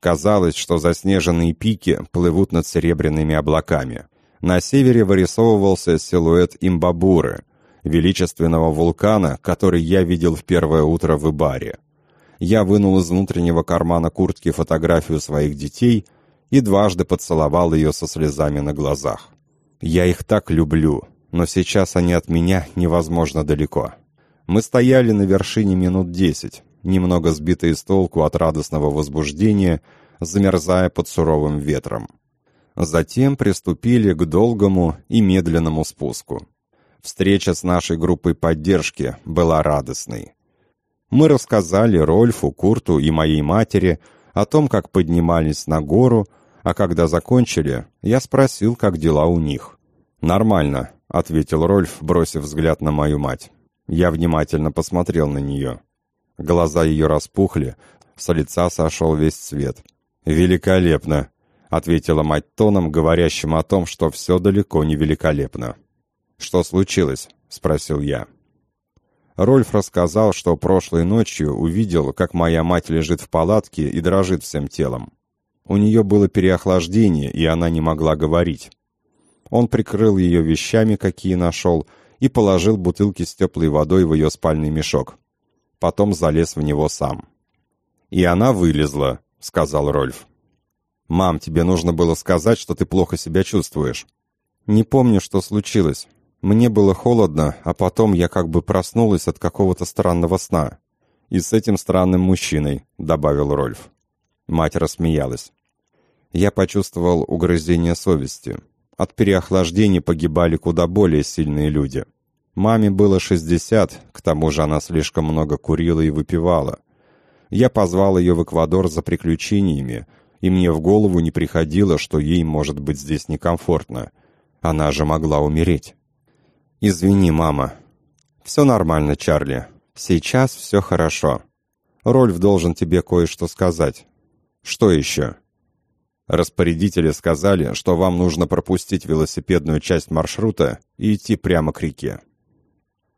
Казалось, что заснеженные пики плывут над серебряными облаками. На севере вырисовывался силуэт Имбабуры, величественного вулкана, который я видел в первое утро в Ибаре. Я вынул из внутреннего кармана куртки фотографию своих детей и дважды поцеловал ее со слезами на глазах. Я их так люблю, но сейчас они от меня невозможно далеко. Мы стояли на вершине минут десять, немного сбитые с толку от радостного возбуждения, замерзая под суровым ветром. Затем приступили к долгому и медленному спуску. Встреча с нашей группой поддержки была радостной. Мы рассказали Рольфу, Курту и моей матери о том, как поднимались на гору, а когда закончили, я спросил, как дела у них. «Нормально», — ответил Рольф, бросив взгляд на мою мать. Я внимательно посмотрел на нее. Глаза ее распухли, с лица сошел весь цвет. «Великолепно», — ответила мать тоном, говорящим о том, что все далеко не великолепно. «Что случилось?» — спросил я. Рольф рассказал, что прошлой ночью увидел, как моя мать лежит в палатке и дрожит всем телом. У нее было переохлаждение, и она не могла говорить. Он прикрыл ее вещами, какие нашел, и положил бутылки с теплой водой в ее спальный мешок. Потом залез в него сам. «И она вылезла», — сказал Рольф. «Мам, тебе нужно было сказать, что ты плохо себя чувствуешь». «Не помню, что случилось. Мне было холодно, а потом я как бы проснулась от какого-то странного сна. И с этим странным мужчиной», — добавил Рольф. Мать рассмеялась. Я почувствовал угрызение совести. От переохлаждения погибали куда более сильные люди. Маме было 60, к тому же она слишком много курила и выпивала. Я позвал ее в Эквадор за приключениями, и мне в голову не приходило, что ей может быть здесь некомфортно. Она же могла умереть. «Извини, мама». «Все нормально, Чарли. Сейчас все хорошо. Рольф должен тебе кое-что сказать». «Что еще?» Распорядители сказали, что вам нужно пропустить велосипедную часть маршрута и идти прямо к реке.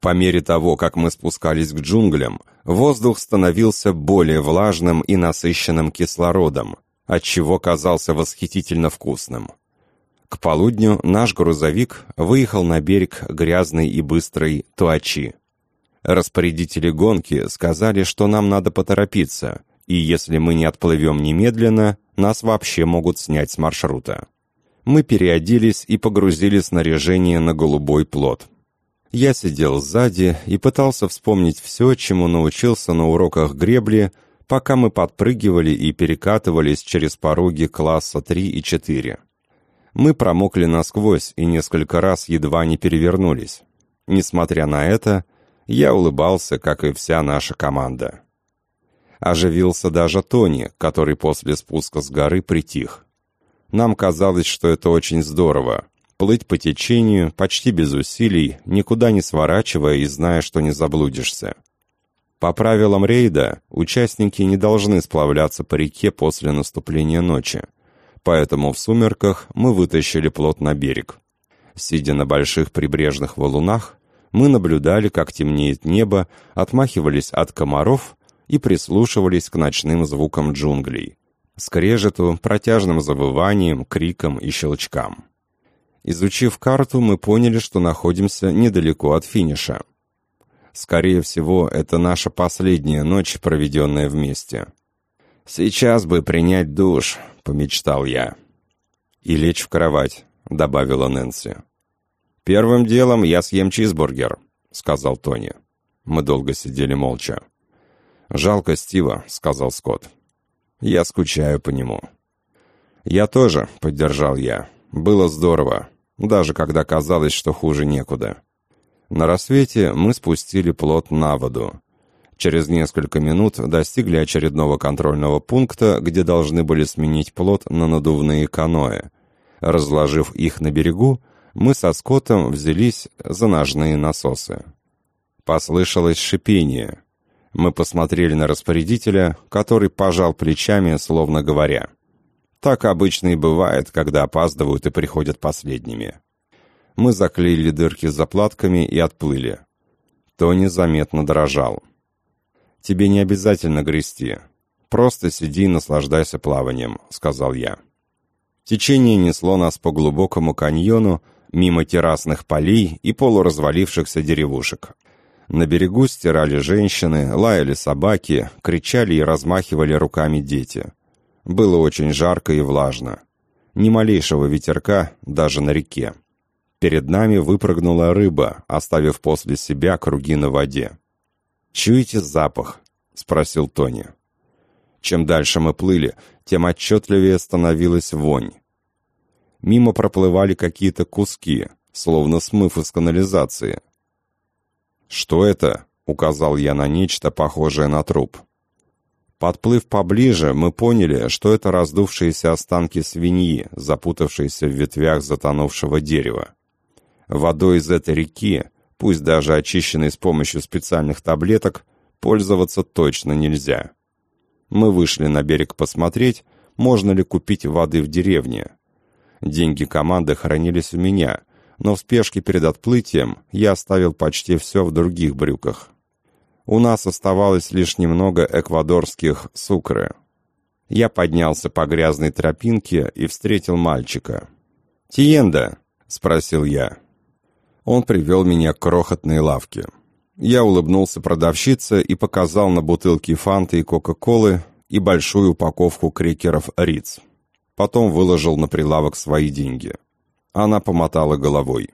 По мере того, как мы спускались к джунглям, воздух становился более влажным и насыщенным кислородом, отчего казался восхитительно вкусным. К полудню наш грузовик выехал на берег грязный и быстрый Туачи. Распорядители гонки сказали, что нам надо поторопиться, и если мы не отплывем немедленно, нас вообще могут снять с маршрута. Мы переоделись и погрузили снаряжение на голубой плот. Я сидел сзади и пытался вспомнить все, чему научился на уроках гребли, пока мы подпрыгивали и перекатывались через пороги класса 3 и 4. Мы промокли насквозь и несколько раз едва не перевернулись. Несмотря на это, я улыбался, как и вся наша команда. Оживился даже Тони, который после спуска с горы притих. Нам казалось, что это очень здорово. Плыть по течению, почти без усилий, никуда не сворачивая и зная, что не заблудишься. По правилам рейда, участники не должны сплавляться по реке после наступления ночи поэтому в сумерках мы вытащили плот на берег. Сидя на больших прибрежных валунах, мы наблюдали, как темнеет небо, отмахивались от комаров и прислушивались к ночным звукам джунглей, скрежету, протяжным завыванием, крикам и щелчкам. Изучив карту, мы поняли, что находимся недалеко от финиша. Скорее всего, это наша последняя ночь, проведенная вместе. «Сейчас бы принять душ», — помечтал я. «И лечь в кровать», — добавила Нэнси. «Первым делом я съем чизбургер», — сказал Тони. Мы долго сидели молча. «Жалко Стива», — сказал Скотт. «Я скучаю по нему». «Я тоже», — поддержал я. «Было здорово, даже когда казалось, что хуже некуда». На рассвете мы спустили плот на воду. Через несколько минут достигли очередного контрольного пункта, где должны были сменить плот на надувные каноэ. Разложив их на берегу, мы со Скоттом взялись за ножные насосы. Послышалось шипение. Мы посмотрели на распорядителя, который пожал плечами, словно говоря. Так обычно и бывает, когда опаздывают и приходят последними. Мы заклеили дырки заплатками и отплыли. Тони заметно дрожал. «Тебе не обязательно грести. Просто сиди и наслаждайся плаванием», — сказал я. Течение несло нас по глубокому каньону, мимо террасных полей и полуразвалившихся деревушек. На берегу стирали женщины, лаяли собаки, кричали и размахивали руками дети. Было очень жарко и влажно. Ни малейшего ветерка даже на реке. Перед нами выпрыгнула рыба, оставив после себя круги на воде. «Чуете запах?» — спросил Тони. Чем дальше мы плыли, тем отчетливее становилась вонь. Мимо проплывали какие-то куски, словно смыв из канализации. «Что это?» — указал я на нечто, похожее на труп. Подплыв поближе, мы поняли, что это раздувшиеся останки свиньи, запутавшиеся в ветвях затонувшего дерева. Водой из этой реки, пусть даже очищенной с помощью специальных таблеток, пользоваться точно нельзя. Мы вышли на берег посмотреть, можно ли купить воды в деревне. Деньги команды хранились у меня, но в спешке перед отплытием я оставил почти все в других брюках. У нас оставалось лишь немного эквадорских сукры. Я поднялся по грязной тропинке и встретил мальчика. «Тиенда?» — спросил я. Он привел меня к крохотной лавке. Я улыбнулся продавщице и показал на бутылки фанты и кока-колы и большую упаковку крекеров Риц. Потом выложил на прилавок свои деньги. Она помотала головой.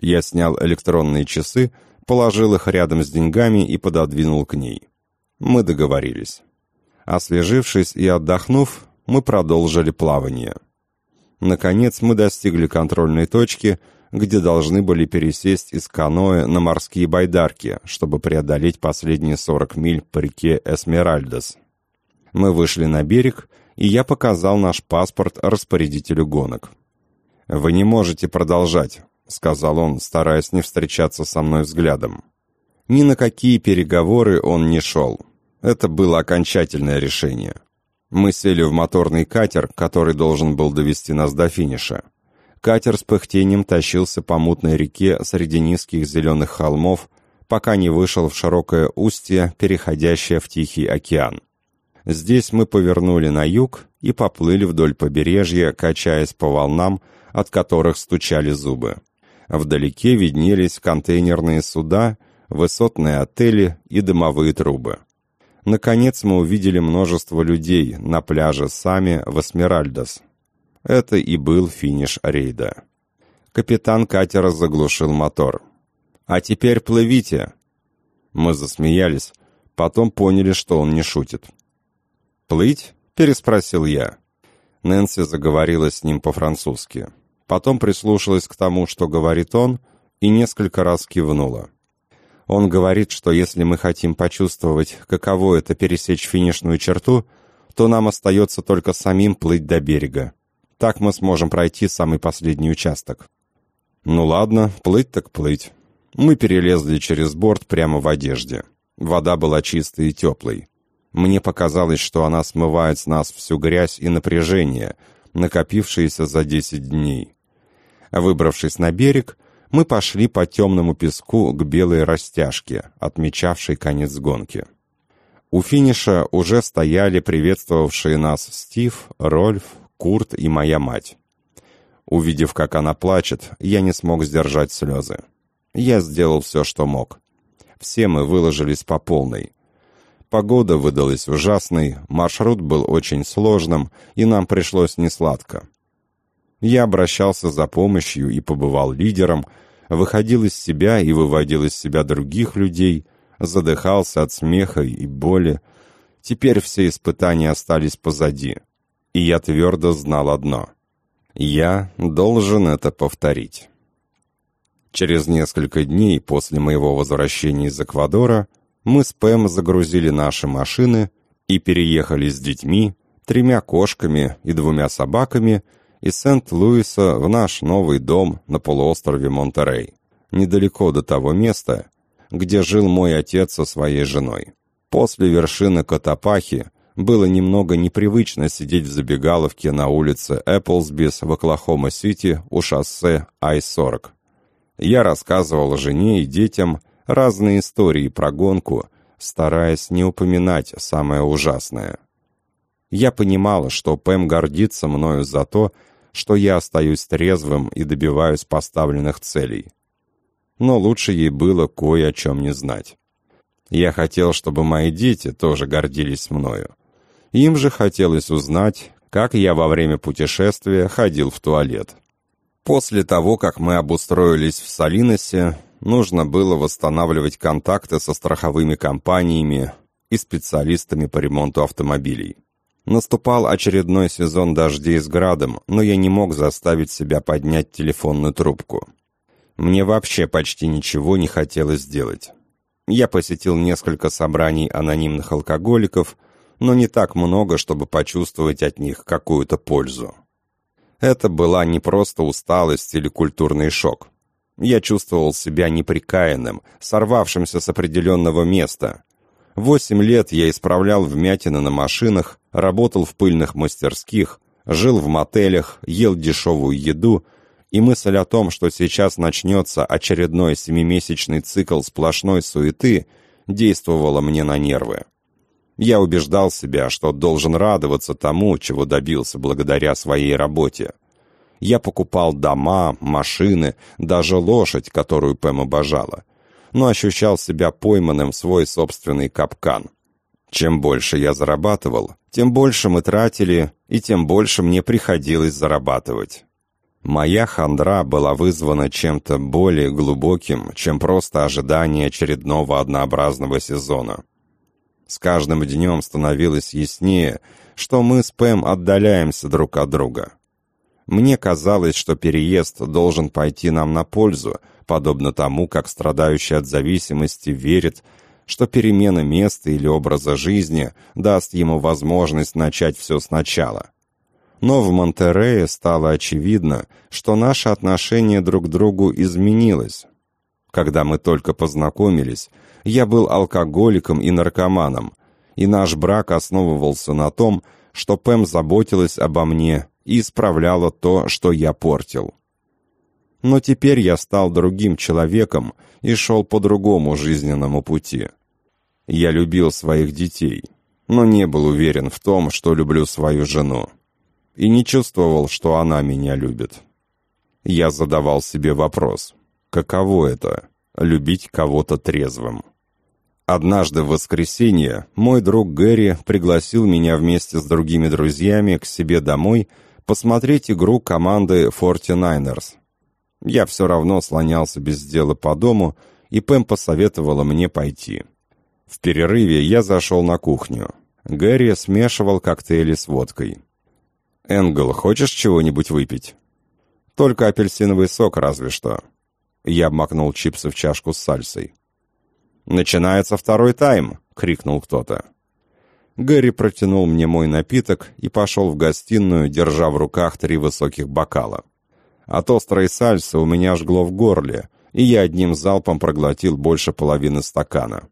Я снял электронные часы, положил их рядом с деньгами и пододвинул к ней. Мы договорились. Освежившись и отдохнув, мы продолжили плавание. Наконец мы достигли контрольной точки — где должны были пересесть из каноэ на морские байдарки, чтобы преодолеть последние 40 миль по реке Эсмеральдес. Мы вышли на берег, и я показал наш паспорт распорядителю гонок. «Вы не можете продолжать», — сказал он, стараясь не встречаться со мной взглядом. Ни на какие переговоры он не шел. Это было окончательное решение. Мы сели в моторный катер, который должен был довести нас до финиша. Катер с пыхтением тащился по мутной реке среди низких зеленых холмов, пока не вышел в широкое устье, переходящее в Тихий океан. Здесь мы повернули на юг и поплыли вдоль побережья, качаясь по волнам, от которых стучали зубы. Вдалеке виднелись контейнерные суда, высотные отели и дымовые трубы. Наконец мы увидели множество людей на пляже Сами в Эсмеральдос, это и был финиш рейда. Капитан катера заглушил мотор. «А теперь плывите!» Мы засмеялись, потом поняли, что он не шутит. «Плыть?» — переспросил я. Нэнси заговорила с ним по-французски. Потом прислушалась к тому, что говорит он, и несколько раз кивнула. Он говорит, что если мы хотим почувствовать, каково это пересечь финишную черту, то нам остается только самим плыть до берега. Так мы сможем пройти самый последний участок. Ну ладно, плыть так плыть. Мы перелезли через борт прямо в одежде. Вода была чистой и теплой. Мне показалось, что она смывает с нас всю грязь и напряжение, накопившиеся за десять дней. Выбравшись на берег, мы пошли по темному песку к белой растяжке, отмечавшей конец гонки. У финиша уже стояли приветствовавшие нас Стив, Рольф, Курт и моя мать. Увидев, как она плачет, я не смог сдержать слезы. Я сделал все, что мог. Все мы выложились по полной. Погода выдалась ужасной, маршрут был очень сложным, и нам пришлось несладко. Я обращался за помощью и побывал лидером, выходил из себя и выводил из себя других людей, задыхался от смеха и боли. Теперь все испытания остались позади и я твердо знал одно. Я должен это повторить. Через несколько дней после моего возвращения из Эквадора мы с Пэм загрузили наши машины и переехали с детьми, тремя кошками и двумя собаками из Сент-Луиса в наш новый дом на полуострове Монтерей, недалеко до того места, где жил мой отец со своей женой. После вершины Котопахи было немного непривычно сидеть в забегаловке на улице Эпплсбис в Оклахома-Сити у шоссе Ай-40. Я рассказывал жене и детям, разные истории про гонку, стараясь не упоминать самое ужасное. Я понимала, что Пэм гордится мною за то, что я остаюсь трезвым и добиваюсь поставленных целей. Но лучше ей было кое о чем не знать. Я хотел, чтобы мои дети тоже гордились мною. Им же хотелось узнать, как я во время путешествия ходил в туалет. После того, как мы обустроились в Салиносе, нужно было восстанавливать контакты со страховыми компаниями и специалистами по ремонту автомобилей. Наступал очередной сезон дождей с градом, но я не мог заставить себя поднять телефонную трубку. Мне вообще почти ничего не хотелось сделать. Я посетил несколько собраний анонимных алкоголиков, но не так много, чтобы почувствовать от них какую-то пользу. Это была не просто усталость или культурный шок. Я чувствовал себя неприкаянным, сорвавшимся с определенного места. Восемь лет я исправлял вмятины на машинах, работал в пыльных мастерских, жил в мотелях, ел дешевую еду, и мысль о том, что сейчас начнется очередной семимесячный цикл сплошной суеты, действовала мне на нервы. Я убеждал себя, что должен радоваться тому, чего добился благодаря своей работе. Я покупал дома, машины, даже лошадь, которую Пэм обожала, но ощущал себя пойманным в свой собственный капкан. Чем больше я зарабатывал, тем больше мы тратили, и тем больше мне приходилось зарабатывать. Моя хандра была вызвана чем-то более глубоким, чем просто ожидание очередного однообразного сезона. С каждым днем становилось яснее, что мы с Пэм отдаляемся друг от друга. Мне казалось, что переезд должен пойти нам на пользу, подобно тому, как страдающий от зависимости верит, что перемена места или образа жизни даст ему возможность начать все сначала. Но в Монтерее стало очевидно, что наше отношение друг к другу изменилось. Когда мы только познакомились, я был алкоголиком и наркоманом, и наш брак основывался на том, что Пэм заботилась обо мне и исправляла то, что я портил. Но теперь я стал другим человеком и шел по другому жизненному пути. Я любил своих детей, но не был уверен в том, что люблю свою жену. И не чувствовал, что она меня любит. Я задавал себе вопрос, каково это — любить кого-то трезвым? Однажды в воскресенье мой друг Гэри пригласил меня вместе с другими друзьями к себе домой посмотреть игру команды 49ers. Я все равно слонялся без дела по дому, и Пэм посоветовала мне пойти. В перерыве я зашел на кухню. Гэри смешивал коктейли с водкой. «Энгл, хочешь чего-нибудь выпить?» «Только апельсиновый сок, разве что». Я обмакнул чипсы в чашку с сальсой. «Начинается второй тайм!» — крикнул кто-то. Гэри протянул мне мой напиток и пошел в гостиную, держа в руках три высоких бокала. От острой сальсы у меня жгло в горле, и я одним залпом проглотил больше половины стакана.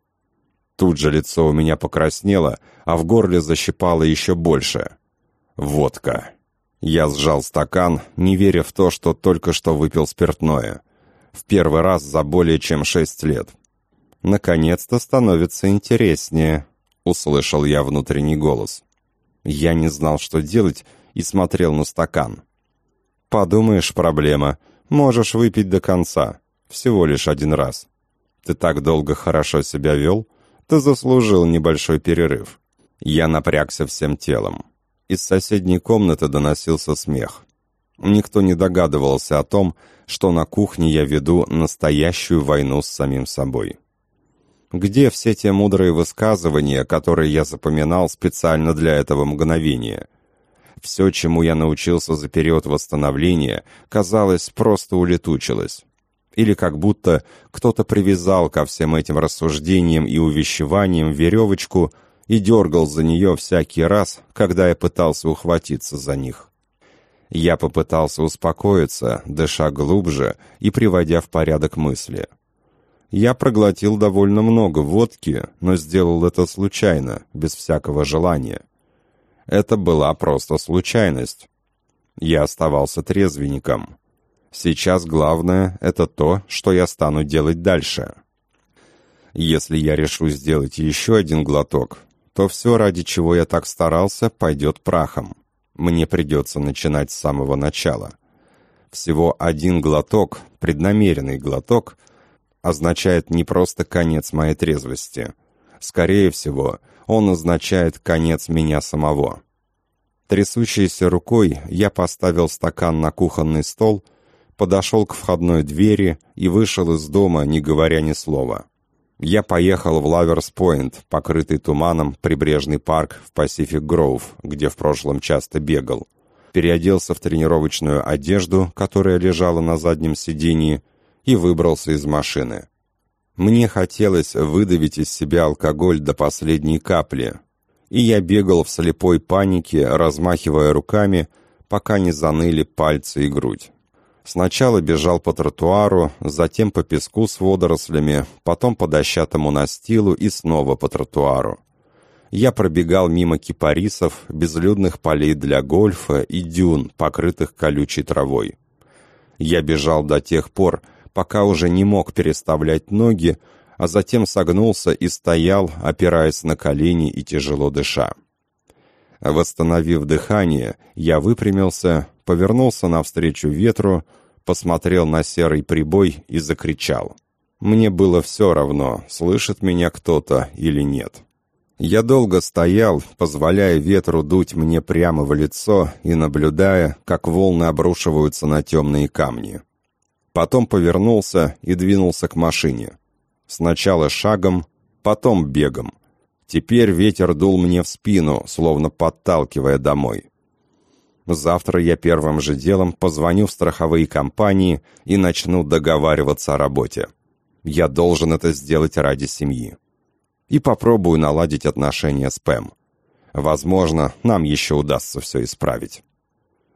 Тут же лицо у меня покраснело, а в горле защипало еще больше. Водка. Я сжал стакан, не веря в то, что только что выпил спиртное. В первый раз за более чем шесть лет. «Наконец-то становится интереснее», — услышал я внутренний голос. Я не знал, что делать, и смотрел на стакан. «Подумаешь, проблема. Можешь выпить до конца. Всего лишь один раз. Ты так долго хорошо себя вел?» Ты заслужил небольшой перерыв. Я напрягся всем телом. Из соседней комнаты доносился смех. Никто не догадывался о том, что на кухне я веду настоящую войну с самим собой. Где все те мудрые высказывания, которые я запоминал специально для этого мгновения? Все, чему я научился за период восстановления, казалось, просто улетучилось или как будто кто-то привязал ко всем этим рассуждениям и увещеваниям веревочку и дергал за нее всякий раз, когда я пытался ухватиться за них. Я попытался успокоиться, дыша глубже и приводя в порядок мысли. Я проглотил довольно много водки, но сделал это случайно, без всякого желания. Это была просто случайность. Я оставался трезвенником. Сейчас главное — это то, что я стану делать дальше. Если я решу сделать еще один глоток, то все, ради чего я так старался, пойдет прахом. Мне придется начинать с самого начала. Всего один глоток, преднамеренный глоток, означает не просто конец моей трезвости. Скорее всего, он означает конец меня самого. Трясущейся рукой я поставил стакан на кухонный стол, подошел к входной двери и вышел из дома, не говоря ни слова. Я поехал в Лаверс-Пойнт, покрытый туманом прибрежный парк в Пасифик-Гроув, где в прошлом часто бегал. Переоделся в тренировочную одежду, которая лежала на заднем сиденье, и выбрался из машины. Мне хотелось выдавить из себя алкоголь до последней капли, и я бегал в слепой панике, размахивая руками, пока не заныли пальцы и грудь. Сначала бежал по тротуару, затем по песку с водорослями, потом по дощатому настилу и снова по тротуару. Я пробегал мимо кипарисов, безлюдных полей для гольфа и дюн, покрытых колючей травой. Я бежал до тех пор, пока уже не мог переставлять ноги, а затем согнулся и стоял, опираясь на колени и тяжело дыша. Восстановив дыхание, я выпрямился, повернулся навстречу ветру, посмотрел на серый прибой и закричал. Мне было все равно, слышит меня кто-то или нет. Я долго стоял, позволяя ветру дуть мне прямо в лицо и наблюдая, как волны обрушиваются на темные камни. Потом повернулся и двинулся к машине. Сначала шагом, потом бегом. Теперь ветер дул мне в спину, словно подталкивая домой. Завтра я первым же делом позвоню в страховые компании и начну договариваться о работе. Я должен это сделать ради семьи. И попробую наладить отношения с Пэм. Возможно, нам еще удастся все исправить.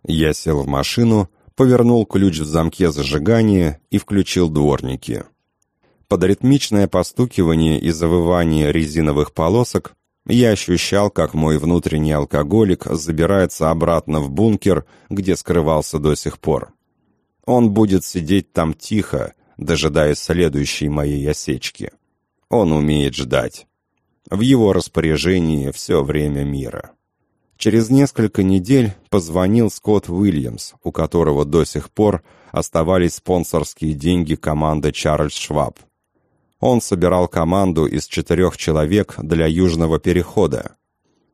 Я сел в машину, повернул ключ в замке зажигания и включил дворники. Под ритмичное постукивание и завывание резиновых полосок я ощущал, как мой внутренний алкоголик забирается обратно в бункер, где скрывался до сих пор. Он будет сидеть там тихо, дожидаясь следующей моей осечки. Он умеет ждать. В его распоряжении все время мира. Через несколько недель позвонил Скотт Уильямс, у которого до сих пор оставались спонсорские деньги команды Чарльз Шваб. Он собирал команду из четырех человек для Южного перехода,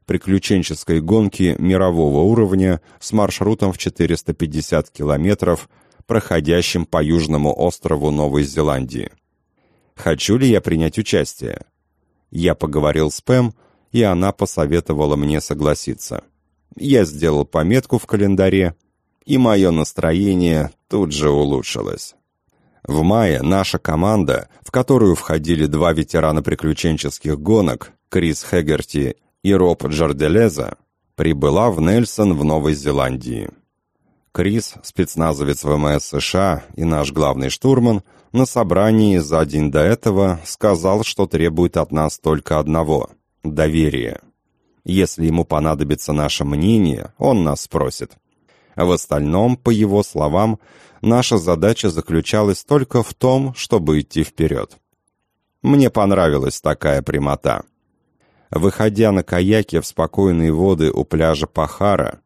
приключенческой гонки мирового уровня с маршрутом в 450 километров, проходящим по Южному острову Новой Зеландии. Хочу ли я принять участие? Я поговорил с Пэм, и она посоветовала мне согласиться. Я сделал пометку в календаре, и мое настроение тут же улучшилось. В мае наша команда, в которую входили два ветерана приключенческих гонок, Крис Хегерти и Роб Джарделеза, прибыла в Нельсон в Новой Зеландии. Крис, спецназовец ВМС США и наш главный штурман, на собрании за день до этого сказал, что требует от нас только одного – доверия. Если ему понадобится наше мнение, он нас спросит. В остальном, по его словам, наша задача заключалась только в том, чтобы идти вперед. Мне понравилась такая прямота. Выходя на каяке в спокойные воды у пляжа Пахара,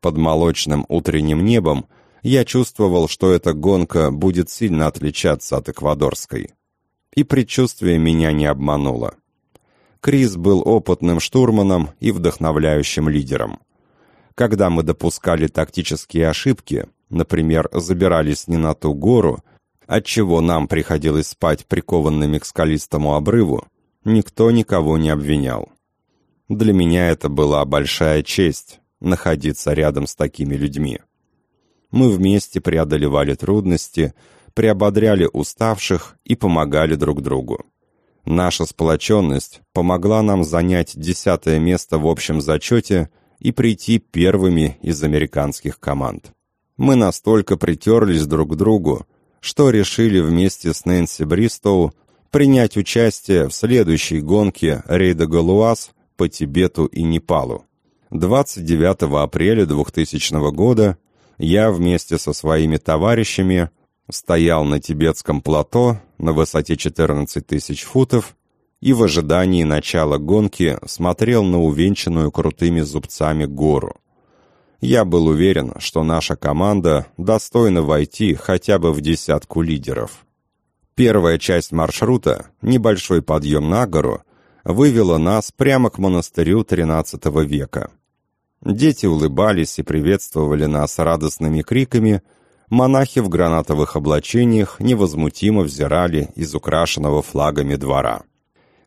под молочным утренним небом, я чувствовал, что эта гонка будет сильно отличаться от эквадорской. И предчувствие меня не обмануло. Крис был опытным штурманом и вдохновляющим лидером. Когда мы допускали тактические ошибки, например, забирались не на ту гору, отчего нам приходилось спать прикованными к скалистому обрыву, никто никого не обвинял. Для меня это была большая честь находиться рядом с такими людьми. Мы вместе преодолевали трудности, приободряли уставших и помогали друг другу. Наша сплоченность помогла нам занять десятое место в общем зачете и прийти первыми из американских команд. Мы настолько притерлись друг к другу, что решили вместе с Нэнси Бристоу принять участие в следующей гонке рейда Галуаз по Тибету и Непалу. 29 апреля 2000 года я вместе со своими товарищами стоял на тибетском плато на высоте 14 тысяч футов и в ожидании начала гонки смотрел на увенчанную крутыми зубцами гору. Я был уверен, что наша команда достойна войти хотя бы в десятку лидеров. Первая часть маршрута, небольшой подъем на гору, вывела нас прямо к монастырю XIII века. Дети улыбались и приветствовали нас радостными криками, монахи в гранатовых облачениях невозмутимо взирали из украшенного флагами двора.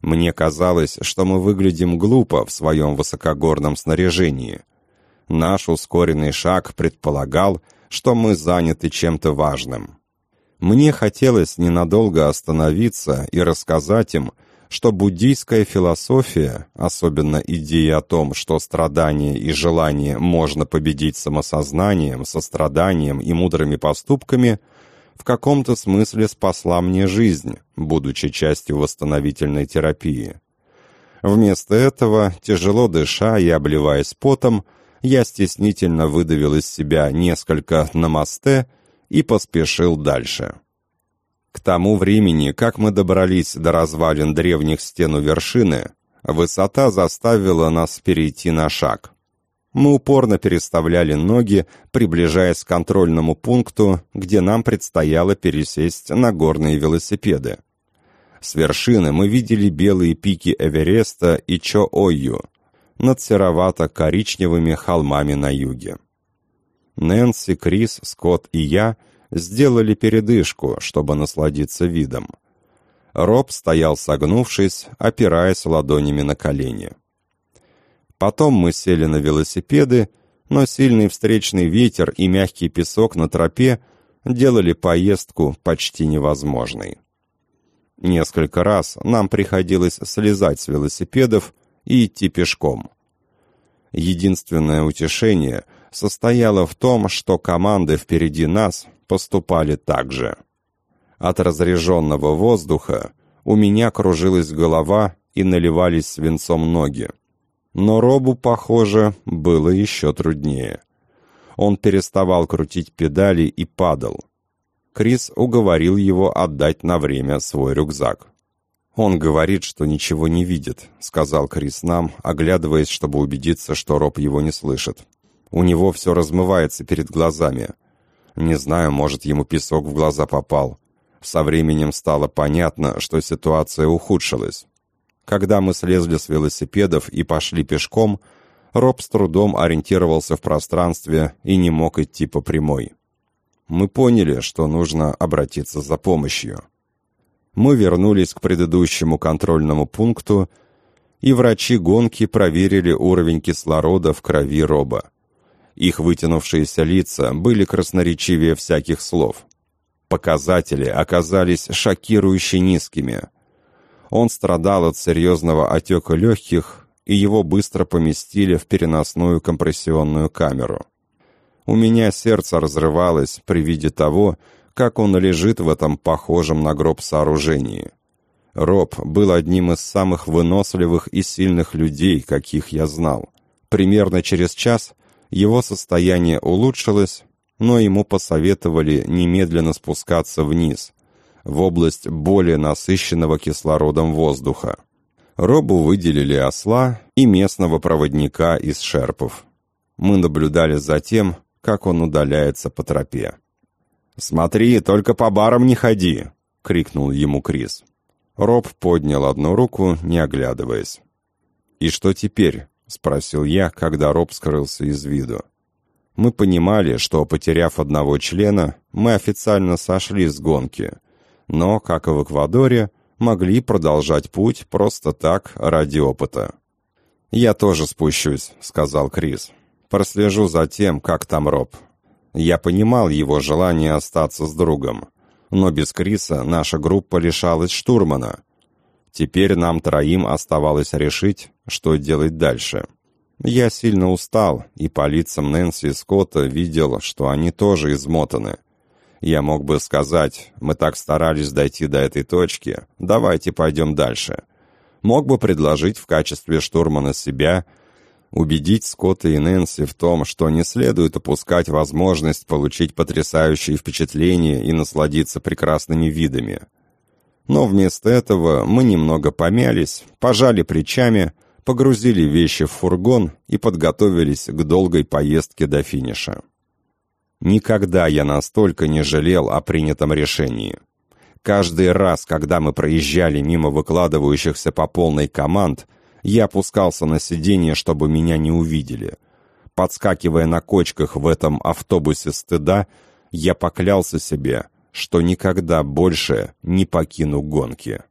Мне казалось, что мы выглядим глупо в своем высокогорном снаряжении. Наш ускоренный шаг предполагал, что мы заняты чем-то важным. Мне хотелось ненадолго остановиться и рассказать им, что буддийская философия, особенно идея о том, что страдание и желание можно победить самосознанием, состраданием и мудрыми поступками, в каком-то смысле спасла мне жизнь, будучи частью восстановительной терапии. Вместо этого, тяжело дыша и обливаясь потом, я стеснительно выдавил из себя несколько «намасте» и поспешил дальше. К тому времени, как мы добрались до развалин древних стен у вершины, высота заставила нас перейти на шаг. Мы упорно переставляли ноги, приближаясь к контрольному пункту, где нам предстояло пересесть на горные велосипеды. С вершины мы видели белые пики Эвереста и Чо-Ойю над серовато-коричневыми холмами на юге. Нэнси, Крис, Скотт и я сделали передышку, чтобы насладиться видом. Роб стоял согнувшись, опираясь ладонями на колени. Потом мы сели на велосипеды, но сильный встречный ветер и мягкий песок на тропе делали поездку почти невозможной. Несколько раз нам приходилось слезать с велосипедов и идти пешком. Единственное утешение состояло в том, что команды впереди нас поступали так же. От разреженного воздуха у меня кружилась голова и наливались свинцом ноги. Но Робу, похоже, было еще труднее. Он переставал крутить педали и падал. Крис уговорил его отдать на время свой рюкзак. «Он говорит, что ничего не видит», — сказал Крис нам, оглядываясь, чтобы убедиться, что Роб его не слышит. «У него все размывается перед глазами. Не знаю, может, ему песок в глаза попал. Со временем стало понятно, что ситуация ухудшилась. Когда мы слезли с велосипедов и пошли пешком, Роб с трудом ориентировался в пространстве и не мог идти по прямой. Мы поняли, что нужно обратиться за помощью. Мы вернулись к предыдущему контрольному пункту, и врачи гонки проверили уровень кислорода в крови Роба. Их вытянувшиеся лица были красноречивее всяких слов. Показатели оказались шокирующе низкими. Он страдал от серьезного отека легких, и его быстро поместили в переносную компрессионную камеру. У меня сердце разрывалось при виде того, как он лежит в этом похожем на гроб сооружении. Роб был одним из самых выносливых и сильных людей, каких я знал. Примерно через час его состояние улучшилось, но ему посоветовали немедленно спускаться вниз, в область более насыщенного кислородом воздуха. Робу выделили осла и местного проводника из шерпов. Мы наблюдали за тем, как он удаляется по тропе. «Смотри, только по барам не ходи!» — крикнул ему Крис. Роб поднял одну руку, не оглядываясь. «И что теперь?» — спросил я, когда Роб скрылся из виду. Мы понимали, что, потеряв одного члена, мы официально сошли с гонки, но, как и в Эквадоре, могли продолжать путь просто так, ради опыта. «Я тоже спущусь», — сказал Крис. «Прослежу за тем, как там Роб». Я понимал его желание остаться с другом, но без Криса наша группа лишалась штурмана, Теперь нам троим оставалось решить, что делать дальше. Я сильно устал, и по лицам Нэнси и Скотта видел, что они тоже измотаны. Я мог бы сказать, мы так старались дойти до этой точки, давайте пойдем дальше. Мог бы предложить в качестве штурмана себя, убедить Скотта и Нэнси в том, что не следует упускать возможность получить потрясающие впечатления и насладиться прекрасными видами. Но вместо этого мы немного помялись, пожали плечами, погрузили вещи в фургон и подготовились к долгой поездке до финиша. Никогда я настолько не жалел о принятом решении. Каждый раз, когда мы проезжали мимо выкладывающихся по полной команд, я опускался на сиденье, чтобы меня не увидели. Подскакивая на кочках в этом автобусе стыда, я поклялся себе, что никогда больше не покину гонки.